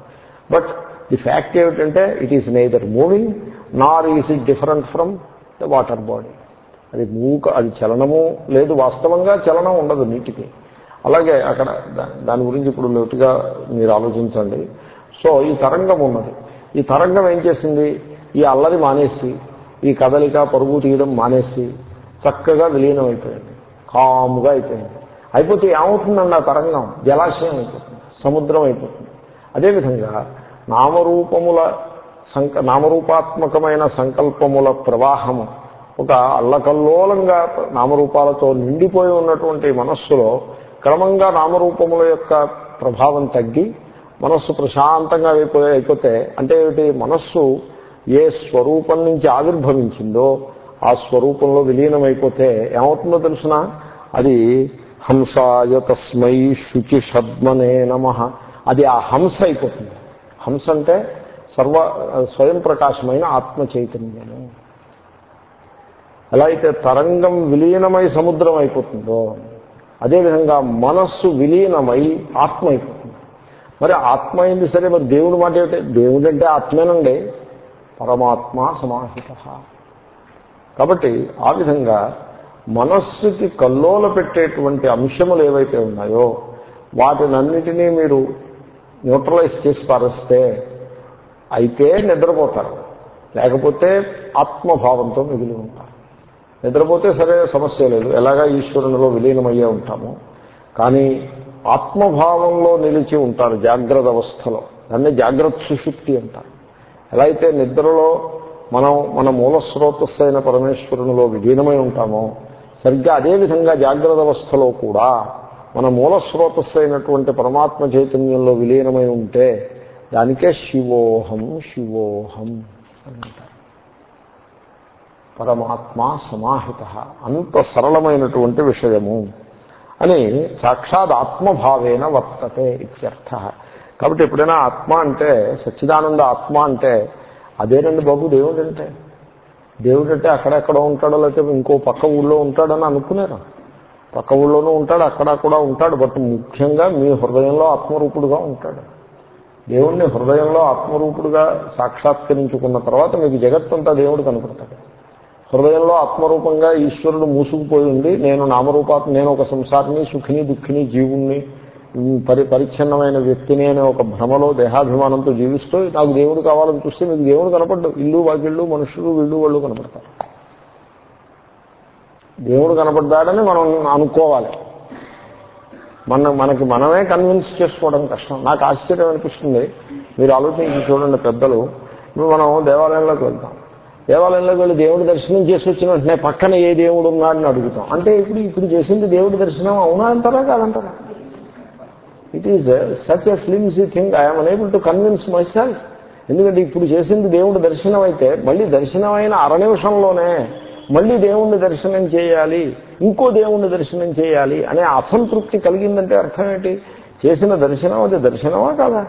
బట్ ది ఫ్యాక్ట్ ఏమిటంటే it is neither moving nor is it different from the water body అది మూక అది చలనము లేదు వాస్తవంగా చలనం ఉండదు నీటికి. అలాగే అక్కడ దా- దాని గురించి ఇప్పుడు లోతుగా మీరు ఆలోచించండి. సో ఈ తరంగం ఉన్నది. ఈ తరంగం ఏం చేసింది? ఈ అల్లరి మానేసి ఈ కదలిక పరుగు తీయడం మానేసి చక్కగా విలీనం అయిపోయింది. కాముగా అయిపోయింది. అయిపోతే ఏమవుతుందండి ఆ తరంగం? జలాశయం అయిపోతుంది సముద్రం అయిపోతుంది. అదేవిధంగా నామరూపముల సంక నామరూపాత్మకమైన సంకల్పముల ప్రవాహము ఒక అల్లకల్లోలంగా నామరూపాలతో నిండిపోయి ఉన్నటువంటి మనస్సులో క్రమంగా నామరూపముల యొక్క ప్రభావం తగ్గి మనస్సు ప్రశాంతంగా అయిపోయి అయిపోతే అంటే ఏమిటి? మనస్సు ఏ స్వరూపం నుంచి ఆవిర్భవించిందో ఆ స్వరూపంలో విలీనమైపోతే ఏమవుతుందో తెలిసిన? అది హంసాయ తస్మై శుచి షద్మనే నమ. అది ఆ హంస అయిపోతుంది. హంస అంటే సర్వ స్వయం ప్రకాశమైన ఆత్మ చైతన్యము. ఎలా అయితే తరంగం విలీనమై సముద్రం అయిపోతుందో అదేవిధంగా మనస్సు విలీనమై ఆత్మ అయిపోతుంది. మరి ఆత్మ అయింది సరే మరి దేవుడు మాట ఏమిటి? దేవుడు అంటే ఆత్మేనండి. పరమాత్మ సమాహిత. కాబట్టి ఆ విధంగా మనస్సుకి కల్లోల పెట్టేటువంటి అంశములు ఏవైతే ఉన్నాయో వాటినన్నిటినీ మీరు న్యూట్రలైజ్ చేసి పారేస్తే అయితే నిద్రపోతారు. లేకపోతే ఆత్మభావంతో మిగిలి ఉంటారు. నిద్రపోతే సరే సమస్య లేదు. ఎలాగా ఈశ్వరునిలో విలీనమయ్యే ఉంటాము? కానీ ఆత్మభావంలో నిలిచి ఉంటారు జాగ్రత్త అవస్థలో. దాన్ని జాగ్రత్త సుశుక్తి అంటారు. ఎలా అయితే నిద్రలో మనం మన మూల స్రోతస్సు అయిన పరమేశ్వరునిలో విలీనమై ఉంటామో సరిగ్గా అదేవిధంగా జాగ్రత్త అవస్థలో కూడా మన మూల స్రోతస్సు అయినటువంటి పరమాత్మ చైతన్యంలో విలీనమై ఉంటే దానికే శివోహం శివోహం అంటారు. పరమాత్మ సమాహిత అంత సరళమైనటువంటి విషయము అని సాక్షాత్ ఆత్మభావేన వర్తతే ఇత్యర్థ. కాబట్టి ఎప్పుడైనా ఆత్మ అంటే సచ్చిదానంద ఆత్మ అంటే అదేనండి బాబు దేవుడు అంటే. దేవుడు అంటే అక్కడెక్కడో ఉంటాడో లేకపోతే ఇంకో పక్క ఊళ్ళో ఉంటాడని అనుకునేరా? పక్క ఊళ్ళోనూ ఉంటాడు అక్కడ కూడా ఉంటాడు బట్ ముఖ్యంగా మీ హృదయంలో ఆత్మరూపుడుగా ఉంటాడు. దేవుణ్ణి హృదయంలో ఆత్మరూపుడుగా సాక్షాత్కరించుకున్న తర్వాత మీకు జగత్తంతా దేవుడు కనపడతాడు. హృదయంలో ఆత్మరూపంగా ఈశ్వరుడు మూసుకుపోయి ఉండి నేను నామరూపాత్ నేను ఒక సంసారిని సుఖిని దుఃఖిని జీవుణ్ణి పరి పరిచ్ఛిన్నమైన వ్యక్తిని అనే ఒక భ్రమలో దేహాభిమానంతో జీవిస్తూ నాకు దేవుడు కావాలని చూస్తే మీకు దేవుడు కనపడ్డు. ఇల్లు వాకిళ్ళు మనుషులు వీళ్ళు వాళ్ళు కనపడతారు. దేవుడు కనపడ్డాడని మనం అనుకోవాలి. మన మనకి మనమే కన్విన్స్ చేసుకోవడం కష్టం. నాకు ఆశ్చర్యం అనిపిస్తుంది. మీరు ఆలోచించి చూడండి పెద్దలు. ఇప్పుడు మనం దేవాలయంలోకి వెళ్తాం. దేవాలయంలోకి వెళ్ళి దేవుడి దర్శనం చేసి వచ్చిన వెంటనే పక్కన ఏ దేవుడు ఉన్నాడని అడుగుతాం. అంటే ఇప్పుడు ఇప్పుడు చేసింది దేవుడి దర్శనం అవునా అంటారా కాదంటారా? It is such a flimsy thing I'm unable to convince myself ఎందుకంటే ఇప్పుడు చేసింది దేవుడి దర్శనం అయితే మళ్ళీ దర్శనం అయిన అర నిమిషంలోనే మళ్ళీ దేవుణ్ణి దర్శనం చేయాలి ఇంకో దేవుణ్ణి దర్శనం చేయాలి అనే అసంతృప్తి కలిగిందంటే అర్థం ఏంటి? చేసిన దర్శనం అది దర్శనమా కాదా?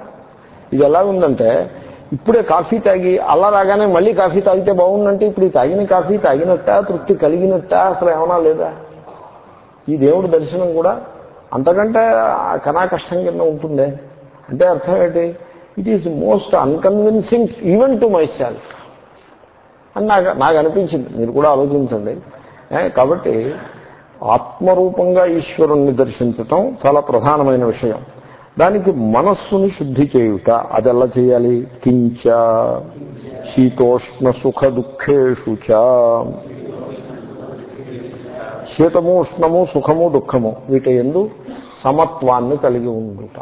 ఇది ఎలా ఉందంటే ఇప్పుడే కాఫీ తాగి అలా రాగానే మళ్ళీ కాఫీ తాగితే బాగుందంటే ఇప్పుడు ఈ తాగిన కాఫీ తాగినట్ట తృప్తి కలిగినట్ట అసలు ఏమన్నా లేదా? ఈ దేవుడి దర్శనం కూడా అంతకంటే కనా కష్టం కింద ఉంటుందే. అంటే అర్థం ఏంటి? It is most unconvincing even to myself అని నాకు నాకు అనిపించింది. మీరు కూడా ఆలోచించండి. కాబట్టి ఆత్మరూపంగా ఈశ్వరుణ్ణి దర్శించటం చాలా ప్రధానమైన విషయం. దానికి మనస్సుని శుద్ధి చేయుట అది ఎలా చేయాలి? కించ శీతోష్ణ సుఖ దుఃఖేషు చ. శీతము ఉష్ణము సుఖము దుఃఖము వీటి ఎందు సమత్వాన్ని కలిగి ఉండుట.